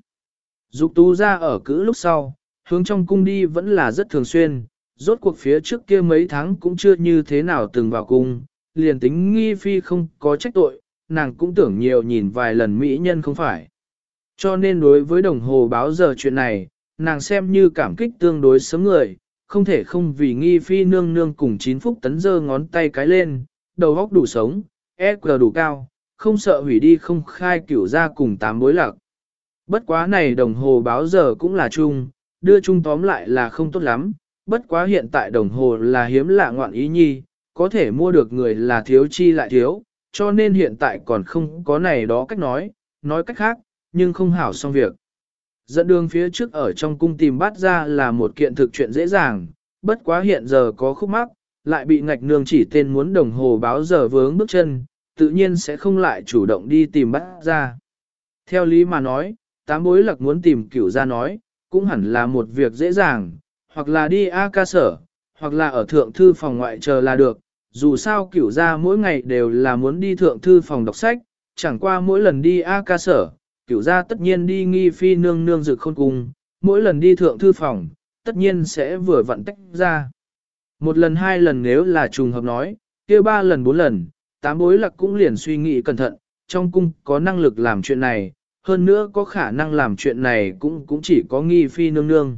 Dục tú ra ở cữ lúc sau, hướng trong cung đi vẫn là rất thường xuyên, rốt cuộc phía trước kia mấy tháng cũng chưa như thế nào từng vào cung, liền tính nghi phi không có trách tội, nàng cũng tưởng nhiều nhìn vài lần mỹ nhân không phải. Cho nên đối với đồng hồ báo giờ chuyện này, nàng xem như cảm kích tương đối sớm người, không thể không vì nghi phi nương nương cùng chín phúc tấn dơ ngón tay cái lên, đầu óc đủ sống, EQ đủ cao, không sợ hủy đi không khai kiểu ra cùng tám bối lạc. Bất quá này đồng hồ báo giờ cũng là chung, đưa chung tóm lại là không tốt lắm, bất quá hiện tại đồng hồ là hiếm lạ ngoạn ý nhi, có thể mua được người là thiếu chi lại thiếu, cho nên hiện tại còn không có này đó cách nói, nói cách khác, nhưng không hảo xong việc. Dẫn đường phía trước ở trong cung tìm bắt ra là một kiện thực chuyện dễ dàng, bất quá hiện giờ có khúc mắc, lại bị ngạch nương chỉ tên muốn đồng hồ báo giờ vướng bước chân, tự nhiên sẽ không lại chủ động đi tìm bắt ra. Theo lý mà nói, tám bối lạc muốn tìm cửu ra nói, cũng hẳn là một việc dễ dàng, hoặc là đi A ca sở, hoặc là ở thượng thư phòng ngoại chờ là được, dù sao cửu gia mỗi ngày đều là muốn đi thượng thư phòng đọc sách, chẳng qua mỗi lần đi A ca sở, cửu gia tất nhiên đi nghi phi nương nương dực khôn cùng. mỗi lần đi thượng thư phòng, tất nhiên sẽ vừa vặn tách ra. Một lần hai lần nếu là trùng hợp nói, kia ba lần bốn lần, tám bối lạc cũng liền suy nghĩ cẩn thận, trong cung có năng lực làm chuyện này, hơn nữa có khả năng làm chuyện này cũng cũng chỉ có nghi phi nương nương.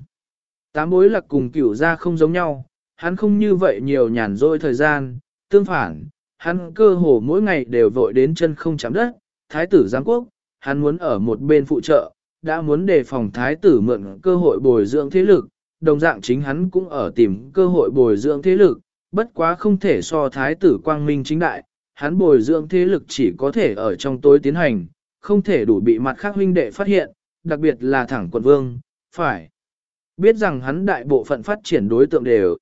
Tám bối lạc cùng cửu gia không giống nhau, hắn không như vậy nhiều nhàn rỗi thời gian, tương phản, hắn cơ hồ mỗi ngày đều vội đến chân không chạm đất, thái tử giáng quốc, hắn muốn ở một bên phụ trợ, đã muốn đề phòng thái tử mượn cơ hội bồi dưỡng thế lực, đồng dạng chính hắn cũng ở tìm cơ hội bồi dưỡng thế lực, bất quá không thể so thái tử quang minh chính đại, hắn bồi dưỡng thế lực chỉ có thể ở trong tối tiến hành, không thể đủ bị mặt khác huynh đệ phát hiện, đặc biệt là thẳng quận vương, phải. Biết rằng hắn đại bộ phận phát triển đối tượng đều